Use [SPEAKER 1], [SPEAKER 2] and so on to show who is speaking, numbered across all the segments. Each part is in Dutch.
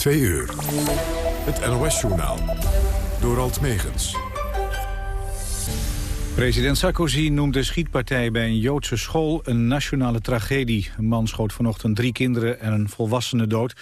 [SPEAKER 1] 2 uur. Het NOS-journaal. Door Alt Megens.
[SPEAKER 2] President Sarkozy noemt de schietpartij bij een Joodse school een nationale tragedie. Een man schoot vanochtend drie kinderen en een volwassene dood.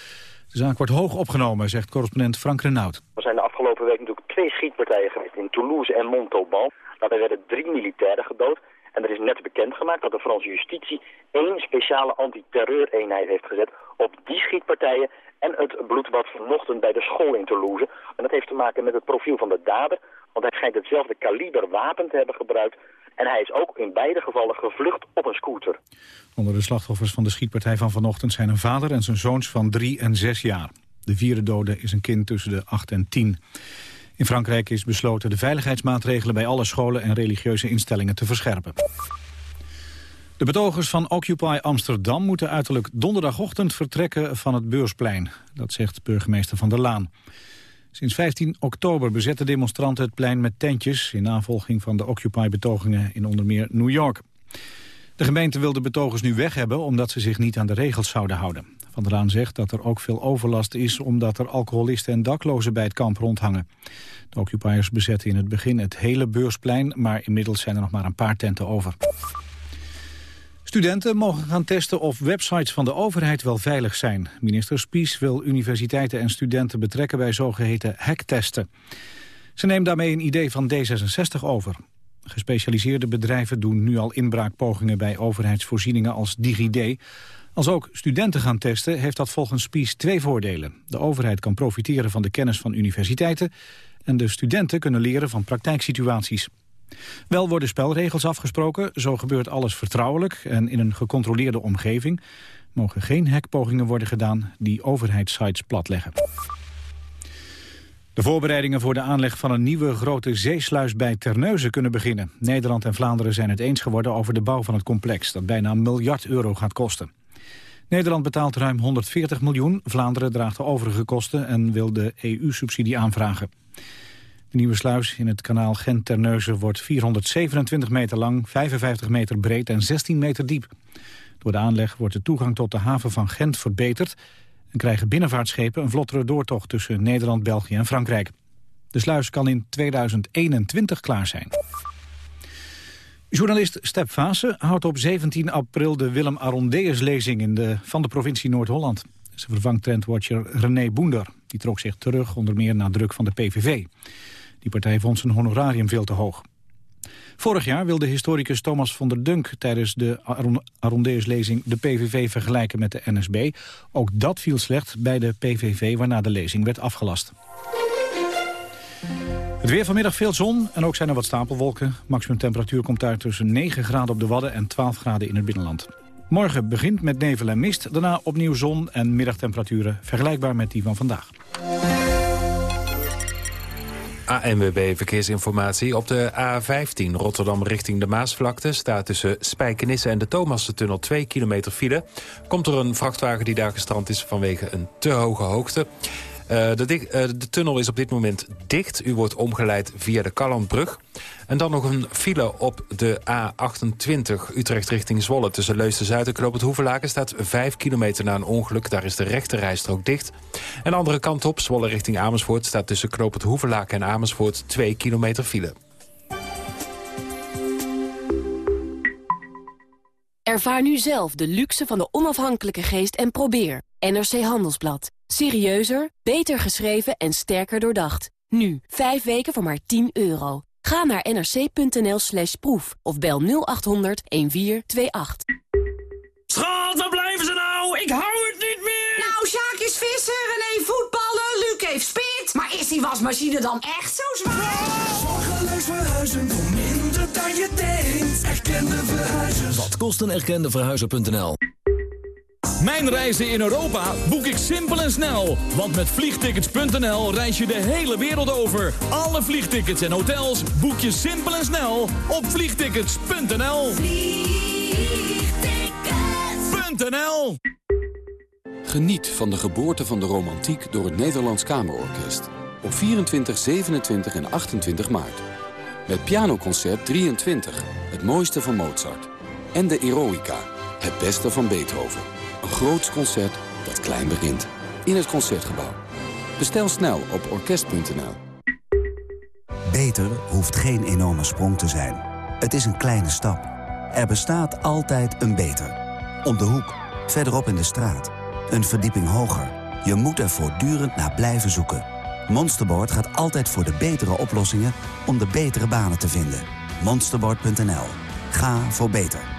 [SPEAKER 2] De zaak wordt hoog opgenomen, zegt correspondent Frank Renaud.
[SPEAKER 3] Er zijn de afgelopen week natuurlijk twee schietpartijen geweest in Toulouse en Montauban. Daarbij werden drie militairen gedood. En er is net bekendgemaakt dat de Franse justitie één speciale antiterreureenheid heeft gezet op die schietpartijen en het bloedbad vanochtend bij de school in Toulouse. En dat heeft te maken met het profiel van de dader, want hij schijnt hetzelfde kaliber wapen te hebben gebruikt. En hij is ook in beide gevallen gevlucht op een scooter.
[SPEAKER 2] Onder de slachtoffers van de schietpartij van vanochtend zijn een vader en zijn zoons van drie en zes jaar. De vierde dode is een kind tussen de acht en tien. In Frankrijk is besloten de veiligheidsmaatregelen bij alle scholen en religieuze instellingen te verscherpen. De betogers van Occupy Amsterdam moeten uiterlijk donderdagochtend vertrekken van het Beursplein. Dat zegt burgemeester Van der Laan. Sinds 15 oktober bezetten demonstranten het plein met tentjes... in navolging van de Occupy-betogingen in onder meer New York. De gemeente wil de betogers nu weg hebben omdat ze zich niet aan de regels zouden houden. Van der Laan zegt dat er ook veel overlast is omdat er alcoholisten en daklozen bij het kamp rondhangen. De occupiers bezetten in het begin het hele beursplein, maar inmiddels zijn er nog maar een paar tenten over. Studenten mogen gaan testen of websites van de overheid wel veilig zijn. Minister Spies wil universiteiten en studenten betrekken bij zogeheten hacktesten. Ze neemt daarmee een idee van D66 over. Gespecialiseerde bedrijven doen nu al inbraakpogingen bij overheidsvoorzieningen als DigiD. Als ook studenten gaan testen heeft dat volgens Spies twee voordelen. De overheid kan profiteren van de kennis van universiteiten... en de studenten kunnen leren van praktijksituaties. Wel worden spelregels afgesproken, zo gebeurt alles vertrouwelijk en in een gecontroleerde omgeving. Mogen geen hackpogingen worden gedaan die overheidssites platleggen. De voorbereidingen voor de aanleg van een nieuwe grote zeesluis bij Terneuzen kunnen beginnen. Nederland en Vlaanderen zijn het eens geworden over de bouw van het complex, dat bijna een miljard euro gaat kosten. Nederland betaalt ruim 140 miljoen, Vlaanderen draagt de overige kosten en wil de EU-subsidie aanvragen. De nieuwe sluis in het kanaal Gent-Terneuzen wordt 427 meter lang, 55 meter breed en 16 meter diep. Door de aanleg wordt de toegang tot de haven van Gent verbeterd... en krijgen binnenvaartschepen een vlottere doortocht tussen Nederland, België en Frankrijk. De sluis kan in 2021 klaar zijn. Journalist Step Vase houdt op 17 april de Willem Arondeus-lezing in de, van de provincie Noord-Holland. Ze vervangt trendwatcher René Boender. Die trok zich terug onder meer na druk van de PVV. Die partij vond zijn honorarium veel te hoog. Vorig jaar wilde historicus Thomas van der Dunk tijdens de Arondeus-lezing de PVV vergelijken met de NSB. Ook dat viel slecht bij de PVV, waarna de lezing werd afgelast. Het weer vanmiddag veel zon en ook zijn er wat stapelwolken. Maximum temperatuur komt uit tussen 9 graden op de Wadden en 12 graden in het binnenland. Morgen begint met nevel en mist, daarna opnieuw zon en middagtemperaturen vergelijkbaar met die van vandaag.
[SPEAKER 4] ANWB Verkeersinformatie. Op de A15 Rotterdam richting de Maasvlakte... staat tussen Spijkenisse en de Thomassentunnel 2 kilometer file. Komt er een vrachtwagen die daar gestrand is vanwege een te hoge hoogte. Uh, de, uh, de, tunnel is op dit moment dicht. U wordt omgeleid via de Kallandbrug. En dan nog een file op de A28 Utrecht richting Zwolle. Tussen Leusden-Zuid en Knoop het staat 5 kilometer na een ongeluk. Daar is de rechte rijstrook dicht. En de andere kant op, Zwolle richting Amersfoort... staat tussen Knoop het en Amersfoort 2 kilometer file.
[SPEAKER 5] Ervaar nu zelf de luxe van de onafhankelijke geest en probeer. NRC Handelsblad. Serieuzer, beter geschreven en sterker doordacht. Nu, 5 weken voor maar 10 euro. Ga naar nrc.nl slash proef of bel 0800 1428.
[SPEAKER 6] Schat, waar blijven ze nou? Ik hou het niet meer!
[SPEAKER 7] Nou, Sjaak is visser, René voetballen, Luc heeft spit. Maar is die wasmachine dan echt zo zwaar?
[SPEAKER 6] Zorgeloos verhuizen voor minder dan je denkt. Erkende verhuizers.
[SPEAKER 8] Wat kost een erkende verhuizer.nl? Mijn reizen in Europa boek ik simpel en snel. Want met vliegtickets.nl reis je de hele wereld over. Alle vliegtickets en hotels boek je simpel en snel op vliegtickets.nl. Vliegtickets.nl
[SPEAKER 9] Geniet van de geboorte van de romantiek door het Nederlands Kamerorkest. Op 24, 27 en 28 maart. Met pianoconcert 23, het mooiste van Mozart. En de Eroica, het beste van Beethoven. Een groots concert dat klein begint. In het Concertgebouw. Bestel snel op orkest.nl.
[SPEAKER 10] Beter hoeft geen enorme sprong te zijn. Het is een kleine stap. Er bestaat altijd een beter. Om de hoek, verderop in de straat. Een verdieping hoger. Je moet er voortdurend naar blijven zoeken. Monsterboard gaat altijd voor de betere oplossingen om de betere banen te vinden. Monsterboard.nl. Ga voor beter.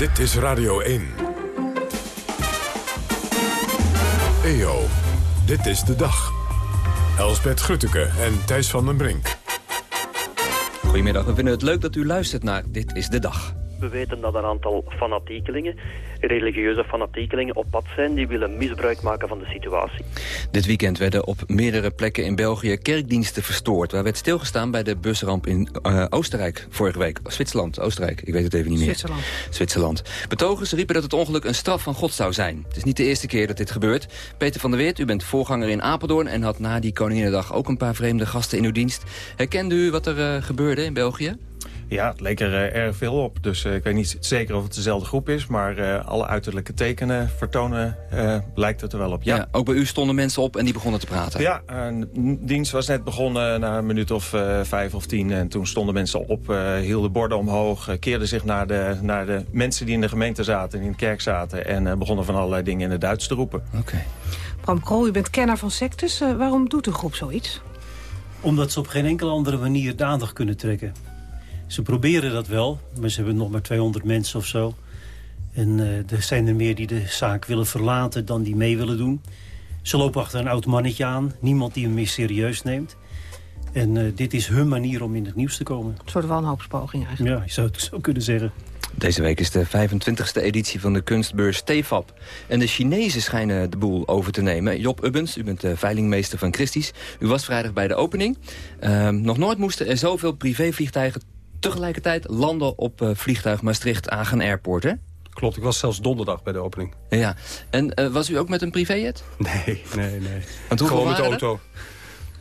[SPEAKER 1] Dit is Radio 1. EO, dit is de dag. Elsbeth Grutteke en Thijs van den Brink.
[SPEAKER 11] Goedemiddag, we vinden het leuk dat u luistert naar Dit is de Dag.
[SPEAKER 12] We weten dat een aantal fanatiekelingen, religieuze fanatiekelingen, op pad zijn... die willen misbruik maken van de situatie.
[SPEAKER 11] Dit weekend werden op meerdere plekken in België kerkdiensten verstoord. Waar werd stilgestaan bij de busramp in uh, Oostenrijk vorige week. Zwitserland, Oostenrijk, ik weet het even niet meer.
[SPEAKER 13] Zwitserland.
[SPEAKER 11] Zwitserland. Betogers riepen dat het ongeluk een straf van God zou zijn. Het is niet de eerste keer dat dit gebeurt. Peter van der Weert, u bent voorganger in Apeldoorn... en had na die Koninginnedag ook een paar vreemde gasten in uw dienst. Herkende u wat er uh, gebeurde in België?
[SPEAKER 13] Ja, het leek er uh, erg veel op. Dus uh, ik weet niet zeker of het dezelfde groep is... maar uh, alle uiterlijke tekenen vertonen lijkt het er wel op. Ja.
[SPEAKER 11] ja. ook bij u stonden mensen op en die begonnen te praten?
[SPEAKER 13] Ja, een dienst was net begonnen na een minuut of vijf of tien... en toen stonden mensen op, hielden borden omhoog... keerden zich naar de, naar de mensen die in de gemeente zaten, in de kerk zaten... en begonnen van allerlei dingen in het Duits te roepen.
[SPEAKER 11] Oké. Okay.
[SPEAKER 14] Bram Krol, u bent kenner van sectes. waarom doet een groep zoiets?
[SPEAKER 15] Omdat ze op geen enkele andere manier de aandacht kunnen trekken. Ze proberen dat wel, maar ze hebben nog maar 200 mensen of zo. En uh, er zijn er meer die de zaak willen verlaten dan die mee willen doen. Ze lopen achter een oud mannetje aan. Niemand die hem meer serieus neemt. En uh, dit is hun manier om in het nieuws te komen.
[SPEAKER 14] Een soort wanhoopspoging eigenlijk.
[SPEAKER 15] Ja, je zou het zo kunnen zeggen.
[SPEAKER 11] Deze week is de 25e editie van de kunstbeurs TFAP. En de Chinezen schijnen de boel over te nemen. Job Ubbens, u bent de veilingmeester van Christies. U was vrijdag bij de opening. Uh, nog nooit moesten er zoveel privévliegtuigen tegelijkertijd landen op uh, vliegtuig Maastricht-Agen Airport, hè?
[SPEAKER 16] Klopt, ik was zelfs donderdag bij de opening.
[SPEAKER 11] Ja, en uh, was u ook met een privéjet?
[SPEAKER 16] Nee, nee, nee.
[SPEAKER 11] Want
[SPEAKER 16] Gewoon met de auto.
[SPEAKER 11] Er?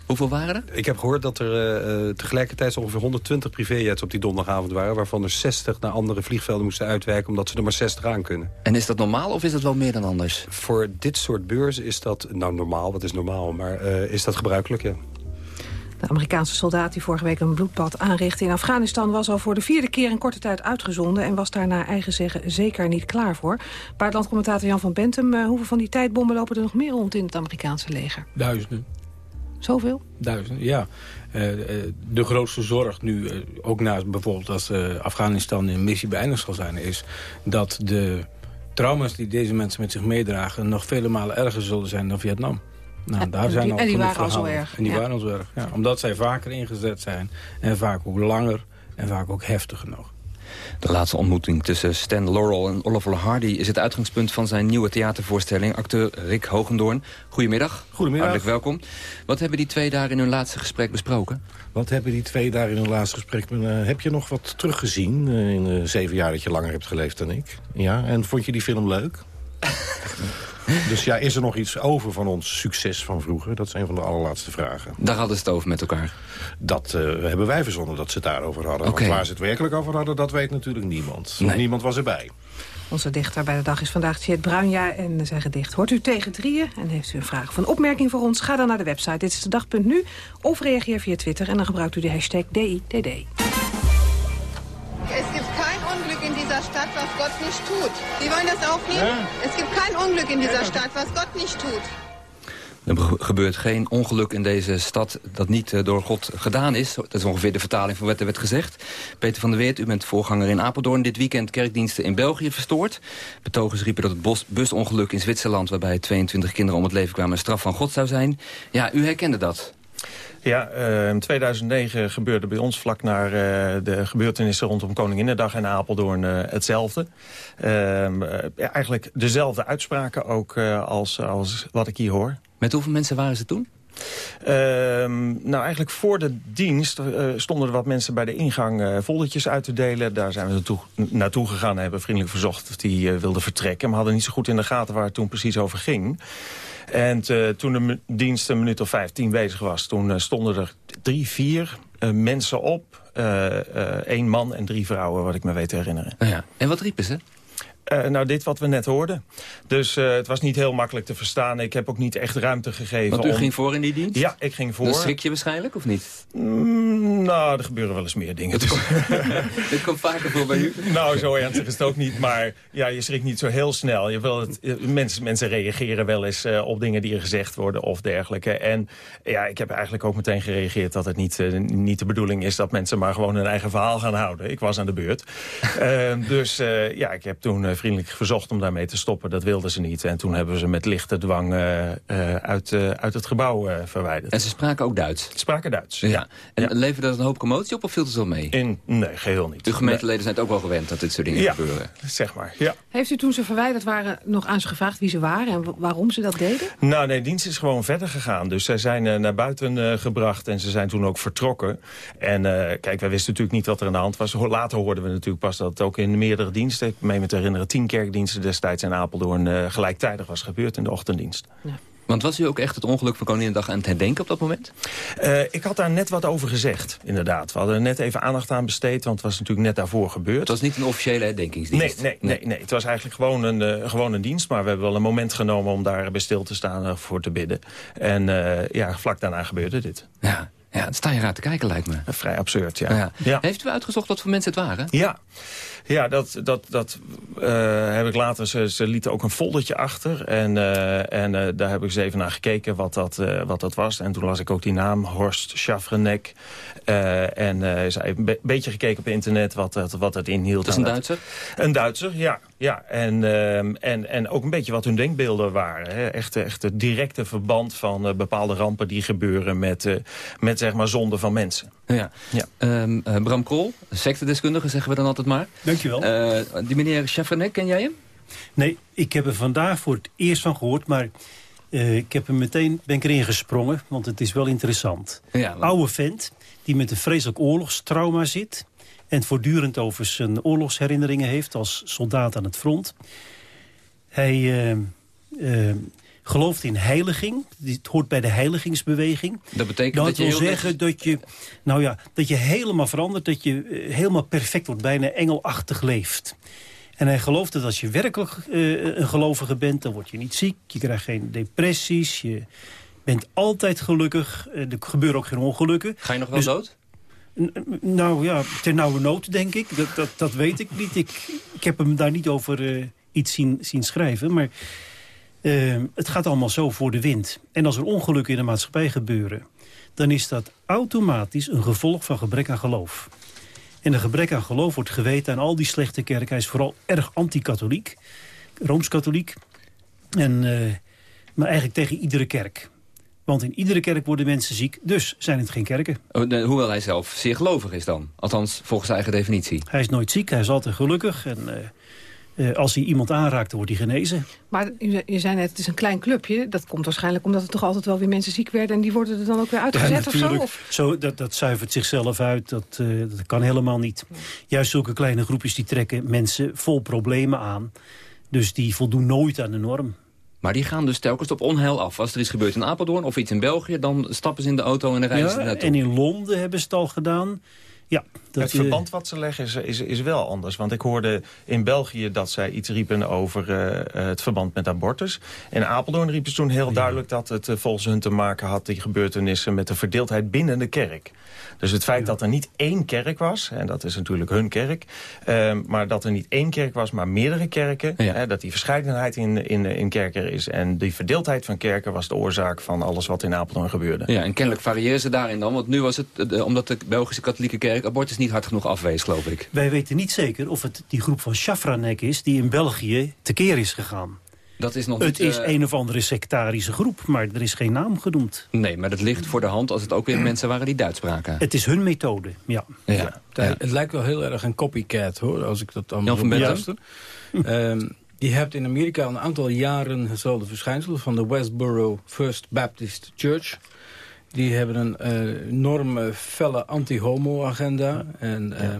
[SPEAKER 11] Hoeveel waren er?
[SPEAKER 16] Ik heb gehoord dat er uh, tegelijkertijd ongeveer 120 privéjets op die donderdagavond waren... waarvan er 60 naar andere vliegvelden moesten uitwijken... omdat ze er maar 60 aan kunnen.
[SPEAKER 11] En is dat normaal of is dat wel meer dan anders?
[SPEAKER 16] Voor dit soort beurzen is dat, nou normaal, wat is normaal... maar uh, is dat gebruikelijk, ja.
[SPEAKER 14] De Amerikaanse soldaat die vorige week een bloedbad aanrichtte in Afghanistan... was al voor de vierde keer in korte tijd uitgezonden... en was daar naar eigen zeggen zeker niet klaar voor. Buitenlandcommentator Jan van Bentum... Uh, hoeveel van die tijdbommen lopen er nog meer rond in het Amerikaanse leger?
[SPEAKER 17] Duizenden.
[SPEAKER 14] Zoveel?
[SPEAKER 17] Duizenden, ja. Uh, de grootste zorg nu, uh, ook naast bijvoorbeeld als Afghanistan een missie beëindigd zal zijn... is dat de trauma's die deze mensen met zich meedragen... nog vele malen erger zullen zijn dan Vietnam. Nou, daar
[SPEAKER 14] en
[SPEAKER 17] zijn
[SPEAKER 14] die,
[SPEAKER 17] al
[SPEAKER 14] en die waren
[SPEAKER 17] verhalen.
[SPEAKER 14] al zo erg.
[SPEAKER 17] En die
[SPEAKER 14] ja.
[SPEAKER 17] waren al zo erg, ja. Omdat zij vaker ingezet zijn en vaak ook langer en vaak ook heftiger nog.
[SPEAKER 11] De laatste ontmoeting tussen Stan Laurel en Oliver Hardy... is het uitgangspunt van zijn nieuwe theatervoorstelling. Acteur Rick Hogendoorn. Goedemiddag.
[SPEAKER 18] Goedemiddag.
[SPEAKER 11] Hartelijk welkom. Wat hebben die twee daar in hun laatste gesprek besproken?
[SPEAKER 18] Wat hebben die twee daar in hun laatste gesprek... Uh, heb je nog wat teruggezien uh, in de zeven jaar dat je langer hebt geleefd dan ik? Ja, en vond je die film leuk? Dus ja, is er nog iets over van ons succes van vroeger? Dat is een van de allerlaatste vragen.
[SPEAKER 11] Daar hadden ze het over met elkaar?
[SPEAKER 18] Dat uh, hebben wij verzonnen dat ze het daarover hadden.
[SPEAKER 11] Okay.
[SPEAKER 18] Want waar ze het werkelijk over hadden, dat weet natuurlijk niemand. Nee. Niemand was erbij.
[SPEAKER 14] Onze dichter bij de dag is vandaag Tjeerd Bruinja en zijn gedicht hoort u tegen drieën. En heeft u een vraag of een opmerking voor ons, ga dan naar de website dit is de dag.nu of reageer via Twitter en dan gebruikt u de hashtag DIDD.
[SPEAKER 19] Stadt, was Gott nicht tut. Sie wollen das aufnehmen? Ja. Es gibt kein Unglück in dieser Stadt, was Gott nicht tut.
[SPEAKER 11] Er gebeurt geen ongeluk in deze stad dat niet door God gedaan is. Dat is ongeveer de vertaling van wat er werd gezegd. Peter van der Weert, u bent voorganger in Apeldoorn. Dit weekend kerkdiensten in België verstoord. Betogers riepen dat het busongeluk in Zwitserland... waarbij 22 kinderen om het leven kwamen een straf van God zou zijn. Ja, u herkende dat.
[SPEAKER 13] Ja, eh, in 2009 gebeurde bij ons vlak na eh, de gebeurtenissen rondom Koninginnedag in Apeldoorn uh, hetzelfde. Ehm, eigenlijk dezelfde uitspraken ook als, als wat ik hier hoor.
[SPEAKER 11] Met hoeveel mensen waren ze toen?
[SPEAKER 13] Ehm, nou, eigenlijk voor de dienst stonden er wat mensen bij de ingang uh, foldertjes uit te delen. Daar zijn we naartoe, naartoe gegaan en hebben vriendelijk verzocht of die wilden vertrekken. Maar hadden niet zo goed in de gaten waar het toen precies over ging. En uh, toen de dienst een minuut of vijftien bezig was... toen uh, stonden er drie, vier uh, mensen op. één man en drie vrouwen, wat ik me weet te herinneren.
[SPEAKER 11] Ja. En wat riepen ze?
[SPEAKER 13] Uh, nou, dit wat we net hoorden. Dus uh, het was niet heel makkelijk te verstaan. Ik heb ook niet echt ruimte gegeven.
[SPEAKER 11] Want u ging voor in die dienst?
[SPEAKER 13] Ja, ik ging voor.
[SPEAKER 11] Dan schrik je waarschijnlijk, of niet?
[SPEAKER 13] Mm, nou, er gebeuren wel eens meer dingen.
[SPEAKER 11] Dit komt, dit komt vaker voor bij u?
[SPEAKER 13] nou, zo ernstig is het ook niet. Maar ja, je schrikt niet zo heel snel. Je wil het, mensen, mensen reageren wel eens uh, op dingen die er gezegd worden of dergelijke. En ja, ik heb eigenlijk ook meteen gereageerd dat het niet, niet de bedoeling is... dat mensen maar gewoon hun eigen verhaal gaan houden. Ik was aan de beurt. dus ja, ik heb toen vriendelijk verzocht om daarmee te stoppen. Dat wilden ze niet. En toen hebben we ze met lichte dwang uh, uh, uit, uh, uit het gebouw verwijderd.
[SPEAKER 11] En ze spraken ook Duits? Ze
[SPEAKER 13] spraken Duits,
[SPEAKER 11] ja. En ja. leverde dat een hoop commotie op of viel het wel mee?
[SPEAKER 13] In, nee, geheel niet.
[SPEAKER 11] De gemeenteleden zijn het ook wel gewend dat dit soort dingen
[SPEAKER 13] ja,
[SPEAKER 11] gebeuren?
[SPEAKER 13] zeg maar, ja.
[SPEAKER 14] Heeft u toen ze verwijderd waren nog aan ze gevraagd wie ze waren en waarom ze dat deden?
[SPEAKER 13] Nou nee, dienst is gewoon verder gegaan. Dus zij zijn naar buiten gebracht en ze zijn toen ook vertrokken. En kijk, wij wisten natuurlijk niet wat er aan de hand was. Later hoorden we natuurlijk pas dat het ook in meerdere diensten... ik meen me te herinneren, tien kerkdiensten destijds in Apeldoorn uh, gelijktijdig was gebeurd in de ochtenddienst. Ja.
[SPEAKER 11] Want was u ook echt het ongeluk van Koninginnedag aan het herdenken op dat moment?
[SPEAKER 13] Uh, ik had daar net wat over gezegd, inderdaad. We hadden er net even aandacht aan besteed, want het was natuurlijk net daarvoor gebeurd.
[SPEAKER 11] Het was niet een officiële herdenkingsdienst?
[SPEAKER 13] Nee, nee, nee, nee. het was eigenlijk gewoon een, uh, gewoon een dienst. Maar we hebben wel een moment genomen om daar bij stil te staan uh, voor te bidden. En ja, vlak daarna gebeurde dit.
[SPEAKER 11] Ja. Ja, het sta je raar te kijken, lijkt me.
[SPEAKER 13] Vrij absurd, ja.
[SPEAKER 11] ja. ja. Heeft u uitgezocht wat voor mensen het waren?
[SPEAKER 13] Ja, ja dat, dat, dat uh, heb ik later... Ze, ze lieten ook een foldertje achter. En, uh, en uh, daar heb ik eens even naar gekeken wat dat, wat dat was. En toen las ik ook die naam, Horst Schafrenek. en is een beetje gekeken op internet wat, dat, wat het inhield.
[SPEAKER 11] Dat is een Duitser?
[SPEAKER 13] Een Duitser, ja. ja. En, en, en ook een beetje wat hun denkbeelden waren. Hè. Echt, echt het directe verband van bepaalde rampen die gebeuren... met, met zeg maar zonde van mensen.
[SPEAKER 11] Ja. ja. Um, Bram Krol, sectedeskundige zeggen we dan altijd maar.
[SPEAKER 15] Dankjewel.
[SPEAKER 11] Uh, die meneer Schaffernek, ken jij hem?
[SPEAKER 15] Nee, ik heb er vandaag voor het eerst van gehoord, maar uh, ik heb hem meteen, ben ik erin gesprongen, want het is wel interessant. Ja, maar... Oude vent, die met een vreselijk oorlogstrauma zit... en voortdurend over zijn oorlogsherinneringen heeft als soldaat aan het front. Hij uh, gelooft in heiliging. Het hoort bij de heiligingsbeweging.
[SPEAKER 11] Dat betekent
[SPEAKER 15] dat,
[SPEAKER 11] dat je
[SPEAKER 15] wil zeggen dat je, nou ja, dat je helemaal verandert. Dat je helemaal perfect wordt, bijna engelachtig leeft. En hij gelooft dat als je werkelijk uh, een gelovige bent... dan word je niet ziek, je krijgt geen depressies... je bent altijd gelukkig, uh, er gebeuren ook geen ongelukken.
[SPEAKER 11] Ga je nog wel dus, dood?
[SPEAKER 15] Nou ja, ter nauwe nood, denk ik. Dat, dat, dat weet ik niet. Ik, ik heb hem daar niet over uh, iets zien, zien schrijven. Maar uh, het gaat allemaal zo voor de wind. En als er ongelukken in de maatschappij gebeuren... dan is dat automatisch een gevolg van gebrek aan geloof. En een gebrek aan geloof wordt geweten aan al die slechte kerken. Hij is vooral erg anti-katholiek, Rooms-katholiek. En, uh, maar eigenlijk tegen iedere kerk. Want in iedere kerk worden mensen ziek, dus zijn het geen kerken.
[SPEAKER 11] Oh, hoewel hij zelf zeer gelovig is dan. Althans, volgens zijn eigen definitie.
[SPEAKER 15] Hij is nooit ziek, hij is altijd gelukkig. En uh, uh, als hij iemand aanraakt, wordt hij genezen.
[SPEAKER 14] Maar je zei net, het is een klein clubje. Dat komt waarschijnlijk omdat er toch altijd wel weer mensen ziek werden... en die worden er dan ook weer uitgezet ja, of zo? Of?
[SPEAKER 15] zo dat, dat zuivert zichzelf uit, dat, uh, dat kan helemaal niet. Juist zulke kleine groepjes die trekken mensen vol problemen aan. Dus die voldoen nooit aan de norm.
[SPEAKER 11] Maar die gaan dus telkens op onheil af. Als er iets gebeurt in Apeldoorn of iets in België... dan stappen ze in de auto en dan reizen
[SPEAKER 15] ja,
[SPEAKER 11] ze naartoe.
[SPEAKER 15] En in Londen hebben ze het al gedaan. Ja,
[SPEAKER 13] dat het verband wat ze leggen is, is, is, wel anders. Want ik hoorde in België dat zij iets riepen over uh, het verband met abortus. In Apeldoorn riepen ze toen heel duidelijk dat het uh, volgens hun te maken had... die gebeurtenissen met de verdeeldheid binnen de kerk. Dus het feit ja. dat er niet één kerk was, en dat is natuurlijk hun kerk... Uh, maar dat er niet één kerk was, maar meerdere kerken... Ja. Hè, dat die verscheidenheid in, in, in kerken er is... en die verdeeldheid van kerken was de oorzaak van alles wat in Apeldoorn gebeurde.
[SPEAKER 11] Ja, en kennelijk variëren ze daarin dan. Want nu was het, omdat de Belgische katholieke kerk abortus niet hard genoeg afwees, geloof ik.
[SPEAKER 15] Wij weten niet zeker of het die groep van Schafranek is... die in België tekeer is gegaan.
[SPEAKER 11] Dat is nog
[SPEAKER 15] Het
[SPEAKER 11] niet,
[SPEAKER 15] is
[SPEAKER 11] eh,
[SPEAKER 15] een of andere sectarische groep, maar er is geen naam genoemd.
[SPEAKER 11] Nee, maar dat ligt voor de hand als het ook weer mensen waren die Duits spraken.
[SPEAKER 15] Het is hun methode, ja.
[SPEAKER 11] Ja.
[SPEAKER 17] Het, het lijkt wel heel erg een copycat, hoor, als ik dat
[SPEAKER 11] Jan
[SPEAKER 17] allemaal
[SPEAKER 11] van
[SPEAKER 17] beluister. Ehm, je hebt in Amerika al een aantal jaren hetzelfde verschijnsel... van de Westboro First Baptist Church. Die hebben een eh, enorme felle anti-homo-agenda. En eh,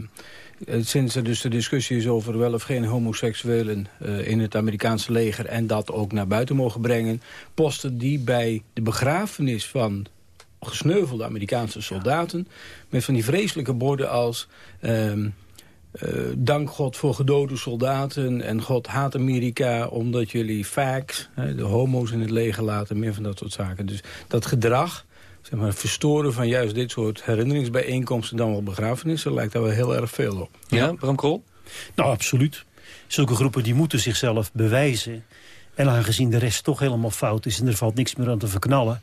[SPEAKER 17] eh, sinds er dus de discussie is over wel of geen homoseksuelen... eh, in het Amerikaanse leger en dat ook naar buiten mogen brengen... posten die bij de begrafenis van gesneuvelde Amerikaanse soldaten... met van die vreselijke borden als... ehm, eh, dank God voor gedode soldaten en God haat Amerika omdat jullie hè, de homo's in het leger laten, meer van dat soort zaken. Dus dat gedrag, zeg maar, verstoren van juist dit soort herinneringsbijeenkomsten dan wel begrafenissen, lijkt daar wel heel erg veel op.
[SPEAKER 11] Ja, Bram Krol?
[SPEAKER 15] Nou, absoluut. Zulke groepen die moeten zichzelf bewijzen. En aangezien de rest toch helemaal fout is en er valt niks meer aan te verknallen...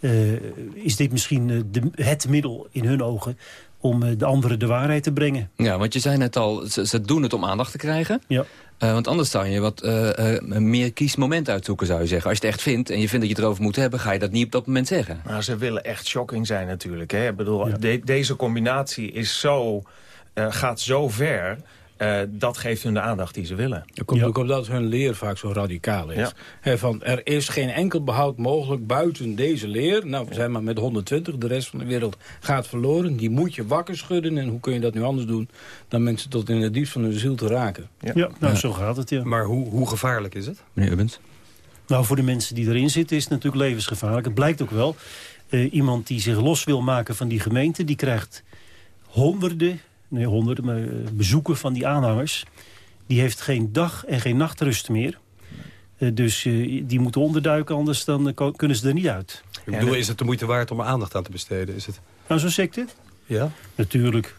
[SPEAKER 15] eh, is dit misschien eh, de, het middel in hun ogen om eh, de anderen de waarheid te brengen.
[SPEAKER 11] Ja, want je zei net al, ze, ze doen het om aandacht te krijgen.
[SPEAKER 15] Ja.
[SPEAKER 11] Eh, want anders zou je wat eh, eh, meer kies moment uitzoeken, zou je zeggen. Als je het echt vindt en je vindt dat je het erover moet hebben... ga je dat niet op dat moment zeggen.
[SPEAKER 13] Maar ze willen echt shocking zijn natuurlijk. Hè? Ik bedoel, de- deze combinatie is zo, eh, gaat zo ver... eh, dat geeft hun de aandacht die ze willen.
[SPEAKER 17] Dat komt ook omdat hun leer vaak zo radicaal is.
[SPEAKER 13] Ja.
[SPEAKER 17] Van, er is geen enkel behoud mogelijk buiten deze leer. Nou, we zijn maar met 120, de rest van de wereld gaat verloren. Die moet je wakker schudden. En hoe kun je dat nu anders doen dan mensen tot in het diepst van hun ziel te raken?
[SPEAKER 15] Ja, nou zo gaat het, ja.
[SPEAKER 16] Maar hoe, hoe gevaarlijk is het?
[SPEAKER 11] Meneer Ubbens?
[SPEAKER 15] Nou, voor de mensen die erin zitten is het natuurlijk levensgevaarlijk. Het blijkt ook wel. Eh, iemand die zich los wil maken van die gemeente... die krijgt honderden, nee honderden, maar eh, bezoeken van die aanhangers. Die heeft geen dag en geen nachtrust meer. Eh, dus eh, die moeten onderduiken, anders dan kunnen ze er niet uit.
[SPEAKER 16] Ik bedoel, is het de moeite waard om er aandacht aan te besteden? Is het...
[SPEAKER 15] Nou, zo'n secte?
[SPEAKER 16] Ja?
[SPEAKER 15] Natuurlijk.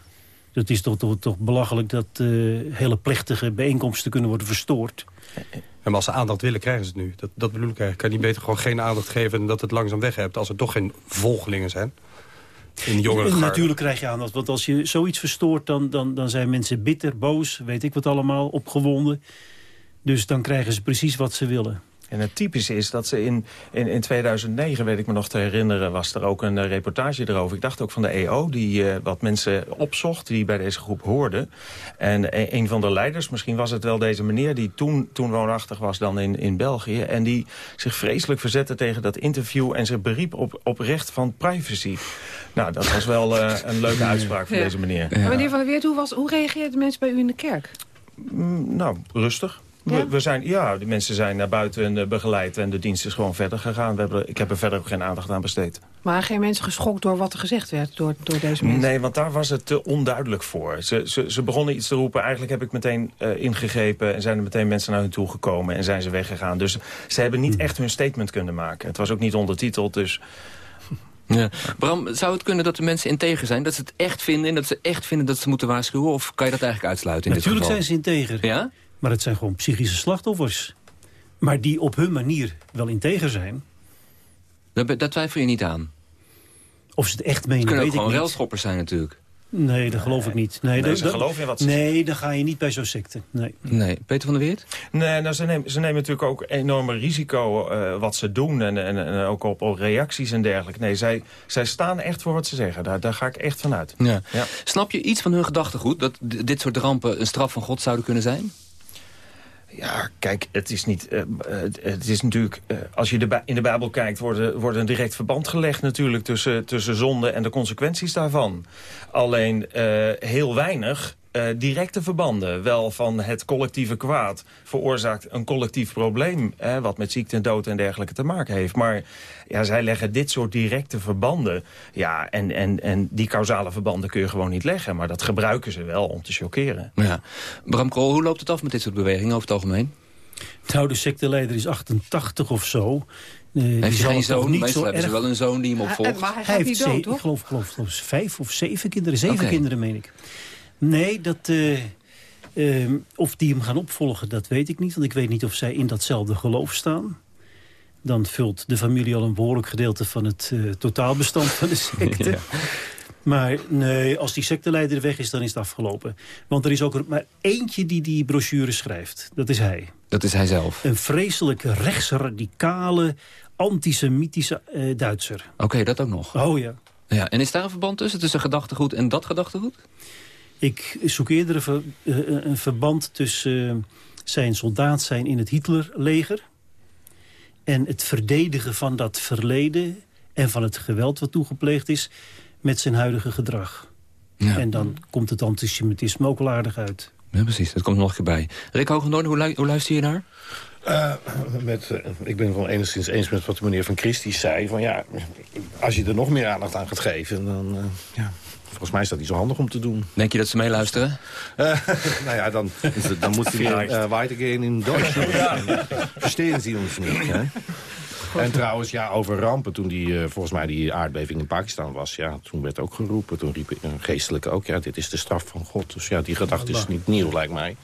[SPEAKER 15] Het is toch, toch, toch belachelijk dat eh, hele plechtige bijeenkomsten kunnen worden verstoord.
[SPEAKER 16] En als ze aandacht willen, krijgen ze het nu. Dat, dat bedoel ik eigenlijk. Kan je niet beter gewoon geen aandacht geven... en dat het langzaam weg hebt als er toch geen volgelingen zijn? In.
[SPEAKER 15] Natuurlijk krijg je aandacht. Want als je zoiets verstoort, dan, dan, dan zijn mensen bitter, boos, weet ik wat allemaal, opgewonden. Dus dan krijgen ze precies wat ze willen.
[SPEAKER 13] En het typische is dat ze in, in, in 2009, weet ik me nog te herinneren... was er ook een eh, reportage erover. Ik dacht ook van de EO, die eh, wat mensen opzocht... die bij deze groep hoorden. En een, een van de leiders, misschien was het wel deze meneer... die toen, toen woonachtig was dan in, in België... en die zich vreselijk verzette tegen dat interview... en zich beriep op, op recht van privacy. Nou, dat was wel eh, een leuke uitspraak van
[SPEAKER 14] Ja.
[SPEAKER 13] deze meneer.
[SPEAKER 14] Maar Meneer Van der Weert, hoe, was, hoe reageerden mensen bij u in de kerk?
[SPEAKER 13] Mm, Nou, rustig.
[SPEAKER 14] Ja?
[SPEAKER 13] We, we zijn, ja, de mensen zijn naar buiten eh, begeleid en de dienst is gewoon verder gegaan. We hebben, ik heb er verder ook geen aandacht aan besteed.
[SPEAKER 14] Maar geen mensen geschokt door wat er gezegd werd door, door deze mensen?
[SPEAKER 13] Nee, want daar was het te onduidelijk voor. Ze, ze, ze begonnen iets te roepen. Eigenlijk heb ik meteen eh, ingegrepen en zijn er meteen mensen naar hun toe gekomen en zijn ze weggegaan. Dus ze hebben niet echt hun statement kunnen maken. Het was ook niet ondertiteld, dus...
[SPEAKER 11] Ja. Bram, zou het kunnen dat de mensen integer zijn? Dat ze het echt vinden en dat ze echt vinden dat ze moeten waarschuwen? Of kan je dat eigenlijk uitsluiten in
[SPEAKER 15] Natuurlijk
[SPEAKER 11] dit
[SPEAKER 15] zijn
[SPEAKER 11] geval?
[SPEAKER 15] ze integer.
[SPEAKER 11] Ja?
[SPEAKER 15] Maar het zijn gewoon psychische slachtoffers. Maar die op hun manier wel integer zijn.
[SPEAKER 11] Dat, dat twijfel je niet aan.
[SPEAKER 15] Of ze het echt
[SPEAKER 11] Het
[SPEAKER 15] menen,
[SPEAKER 11] kunnen ook
[SPEAKER 15] weet ik
[SPEAKER 11] gewoon
[SPEAKER 15] niet.
[SPEAKER 11] relschoppers zijn natuurlijk.
[SPEAKER 15] Nee, dat geloof ik niet. Nee,
[SPEAKER 13] Nee, geloven in wat ze
[SPEAKER 15] Nee, dan ga je niet bij zo'n secte. Nee.
[SPEAKER 11] Nee. Peter van der Weert?
[SPEAKER 13] Nee, nou, ze, nemen, ze nemen natuurlijk ook enorme risico eh, wat ze doen. En, en, en ook op, op reacties en dergelijke. Nee, zij, zij staan echt voor wat ze zeggen. Daar, daar ga ik echt van uit.
[SPEAKER 11] Ja.
[SPEAKER 13] Ja.
[SPEAKER 11] Snap je iets van hun gedachtegoed? Dat dit soort rampen een straf van God zouden kunnen zijn?
[SPEAKER 13] Ja, kijk, het is niet. eh, het, is natuurlijk. eh, als je in de Bijbel kijkt, wordt, wordt een direct verband gelegd natuurlijk tussen, tussen zonde en de consequenties daarvan. Alleen eh, heel weinig. Eh, directe verbanden, wel van het collectieve kwaad, veroorzaakt een collectief probleem, hè, wat met ziekte en dood en dergelijke te maken heeft. Maar ja, zij leggen dit soort directe verbanden, ja, en, en, en die causale verbanden kun je gewoon niet leggen, maar dat gebruiken ze wel om te chockeren.
[SPEAKER 11] Ja. Bram Krol, hoe loopt het af met dit soort bewegingen over het algemeen?
[SPEAKER 15] Nou, de secteleider is 88 of zo. Eh, die
[SPEAKER 11] Heeft geen zoon?
[SPEAKER 15] niet
[SPEAKER 11] Meestal
[SPEAKER 15] zo
[SPEAKER 11] hebben ze wel een zoon die hem opvolgt.
[SPEAKER 14] maar hij
[SPEAKER 15] heeft
[SPEAKER 14] niet dood,
[SPEAKER 15] ze-
[SPEAKER 14] toch?
[SPEAKER 15] Ik geloof, geloof, geloof vijf of zeven kinderen. Zeven kinderen, meen ik. Nee, dat, eh, ehm, of die hem gaan opvolgen, dat weet ik niet. Want ik weet niet of zij in datzelfde geloof staan. Dan vult de familie al een behoorlijk gedeelte van het eh, totaalbestand van de secte.
[SPEAKER 11] Ja.
[SPEAKER 15] Maar nee, als die secteleider weg is, dan is het afgelopen. Want er is ook maar eentje die die brochure schrijft. Dat is hij.
[SPEAKER 11] Dat Dat is hij zelf?
[SPEAKER 15] Een vreselijk rechtsradicale, antisemitische uh, Duitser.
[SPEAKER 11] Oké, dat ook nog.
[SPEAKER 15] Oh ja.
[SPEAKER 11] ja. En is daar een verband tussen, tussen gedachtegoed en dat gedachtegoed?
[SPEAKER 15] Ik zoek eerder een, ver, uh, een verband tussen uh, zijn soldaat zijn in het Hitlerleger... en het verdedigen van dat verleden en van het geweld wat toegepleegd is... met zijn huidige gedrag. Ja. En dan komt het antisemitisme ook wel aardig uit.
[SPEAKER 11] Ja, precies. Dat komt nog een keer bij. Rick Hoogendoorn, hoe, lu hoe luister je naar?
[SPEAKER 18] Uh, met, uh, ik ben het wel enigszins eens met wat de meneer Van Christie zei. Van ja, als je er nog meer aandacht aan gaat geven, dan... Uh, ja, volgens mij is dat niet zo handig om te doen.
[SPEAKER 11] Denk je dat ze meeluisteren?
[SPEAKER 18] nou ja, dan, dan moet je uh, weitergehen in Duits. Ja. Verstehen Sie ons niet, hè? En trouwens, ja, over rampen, toen die, uh, volgens mij die aardbeving in Pakistan was... ja, toen werd ook geroepen, toen riep een geestelijke ook... ja, dit is de straf van God. Dus ja, die gedachte is niet nieuw, lijkt mij.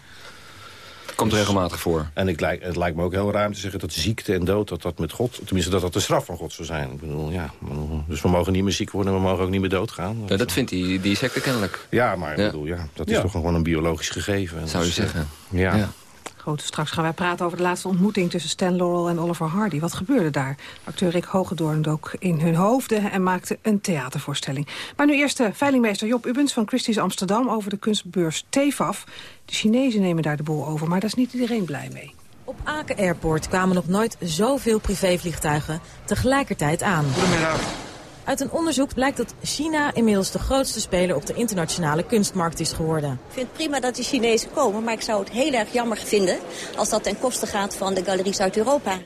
[SPEAKER 11] Komt regelmatig voor.
[SPEAKER 18] En ik, het lijkt me ook heel ruim te zeggen dat ziekte en dood... dat dat met God, tenminste dat dat de straf van God zou zijn. Ik bedoel, ja, dus we mogen niet meer ziek worden... en we mogen ook niet meer doodgaan.
[SPEAKER 11] Ja, dat vindt die, die secte kennelijk.
[SPEAKER 18] Ja, maar ik bedoel, ja, dat is toch gewoon een biologisch gegeven.
[SPEAKER 11] Zou je
[SPEAKER 18] dus,
[SPEAKER 11] zeggen.
[SPEAKER 18] ja.
[SPEAKER 14] Goed, straks gaan wij praten over de laatste ontmoeting tussen Stan Laurel en Oliver Hardy. Wat gebeurde daar? Acteur Rick Hogedoorn dook in hun hoofden en maakte een theatervoorstelling. Maar nu eerst de veilingmeester Job Ubens van Christie's Amsterdam over de kunstbeurs TEFAF. De Chinezen nemen daar de boel over, maar daar is niet iedereen blij mee.
[SPEAKER 20] Op Aken Airport kwamen nog nooit zoveel privévliegtuigen tegelijkertijd aan.
[SPEAKER 21] Goedemiddag.
[SPEAKER 20] Uit een onderzoek blijkt dat China inmiddels de grootste speler op de internationale kunstmarkt is geworden.
[SPEAKER 22] Ik vind het prima dat de Chinezen komen, maar ik zou het heel erg jammer vinden als dat ten koste gaat van de galeries uit Europa.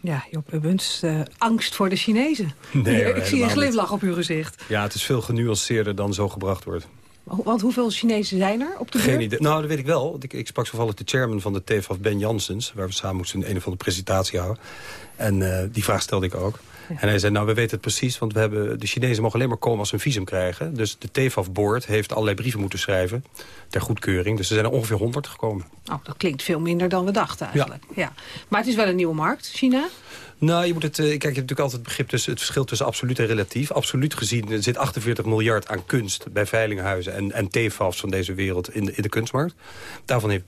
[SPEAKER 14] Ja, Job Ubbens, uh, angst voor de Chinezen.
[SPEAKER 16] Nee,
[SPEAKER 14] ik zie een glimlach op uw gezicht.
[SPEAKER 16] Ja, het is veel genuanceerder dan zo gebracht wordt.
[SPEAKER 14] Want hoeveel Chinezen zijn er op de
[SPEAKER 16] Geen idee. Nou, dat weet ik wel. Ik, ik sprak toevallig de chairman van de TFAF, Ben Janssens... waar we samen moesten een, een of andere presentatie houden. En uh, die vraag stelde ik ook. En hij zei, nou, we weten het precies, want we hebben, de Chinezen mogen alleen maar komen als ze een visum krijgen. Dus de TFAF-board heeft allerlei brieven moeten schrijven ter goedkeuring. Dus er zijn er ongeveer 100 gekomen.
[SPEAKER 14] Oh, dat klinkt veel minder dan we dachten eigenlijk. Ja. ja. Maar het is wel een nieuwe markt, China?
[SPEAKER 16] Nou, je moet het. Kijk, je hebt natuurlijk altijd het begrip tussen het verschil tussen absoluut en relatief. Absoluut gezien zit 48 miljard aan kunst bij veilinghuizen en, en van deze wereld in de, in de kunstmarkt. Daarvan heeft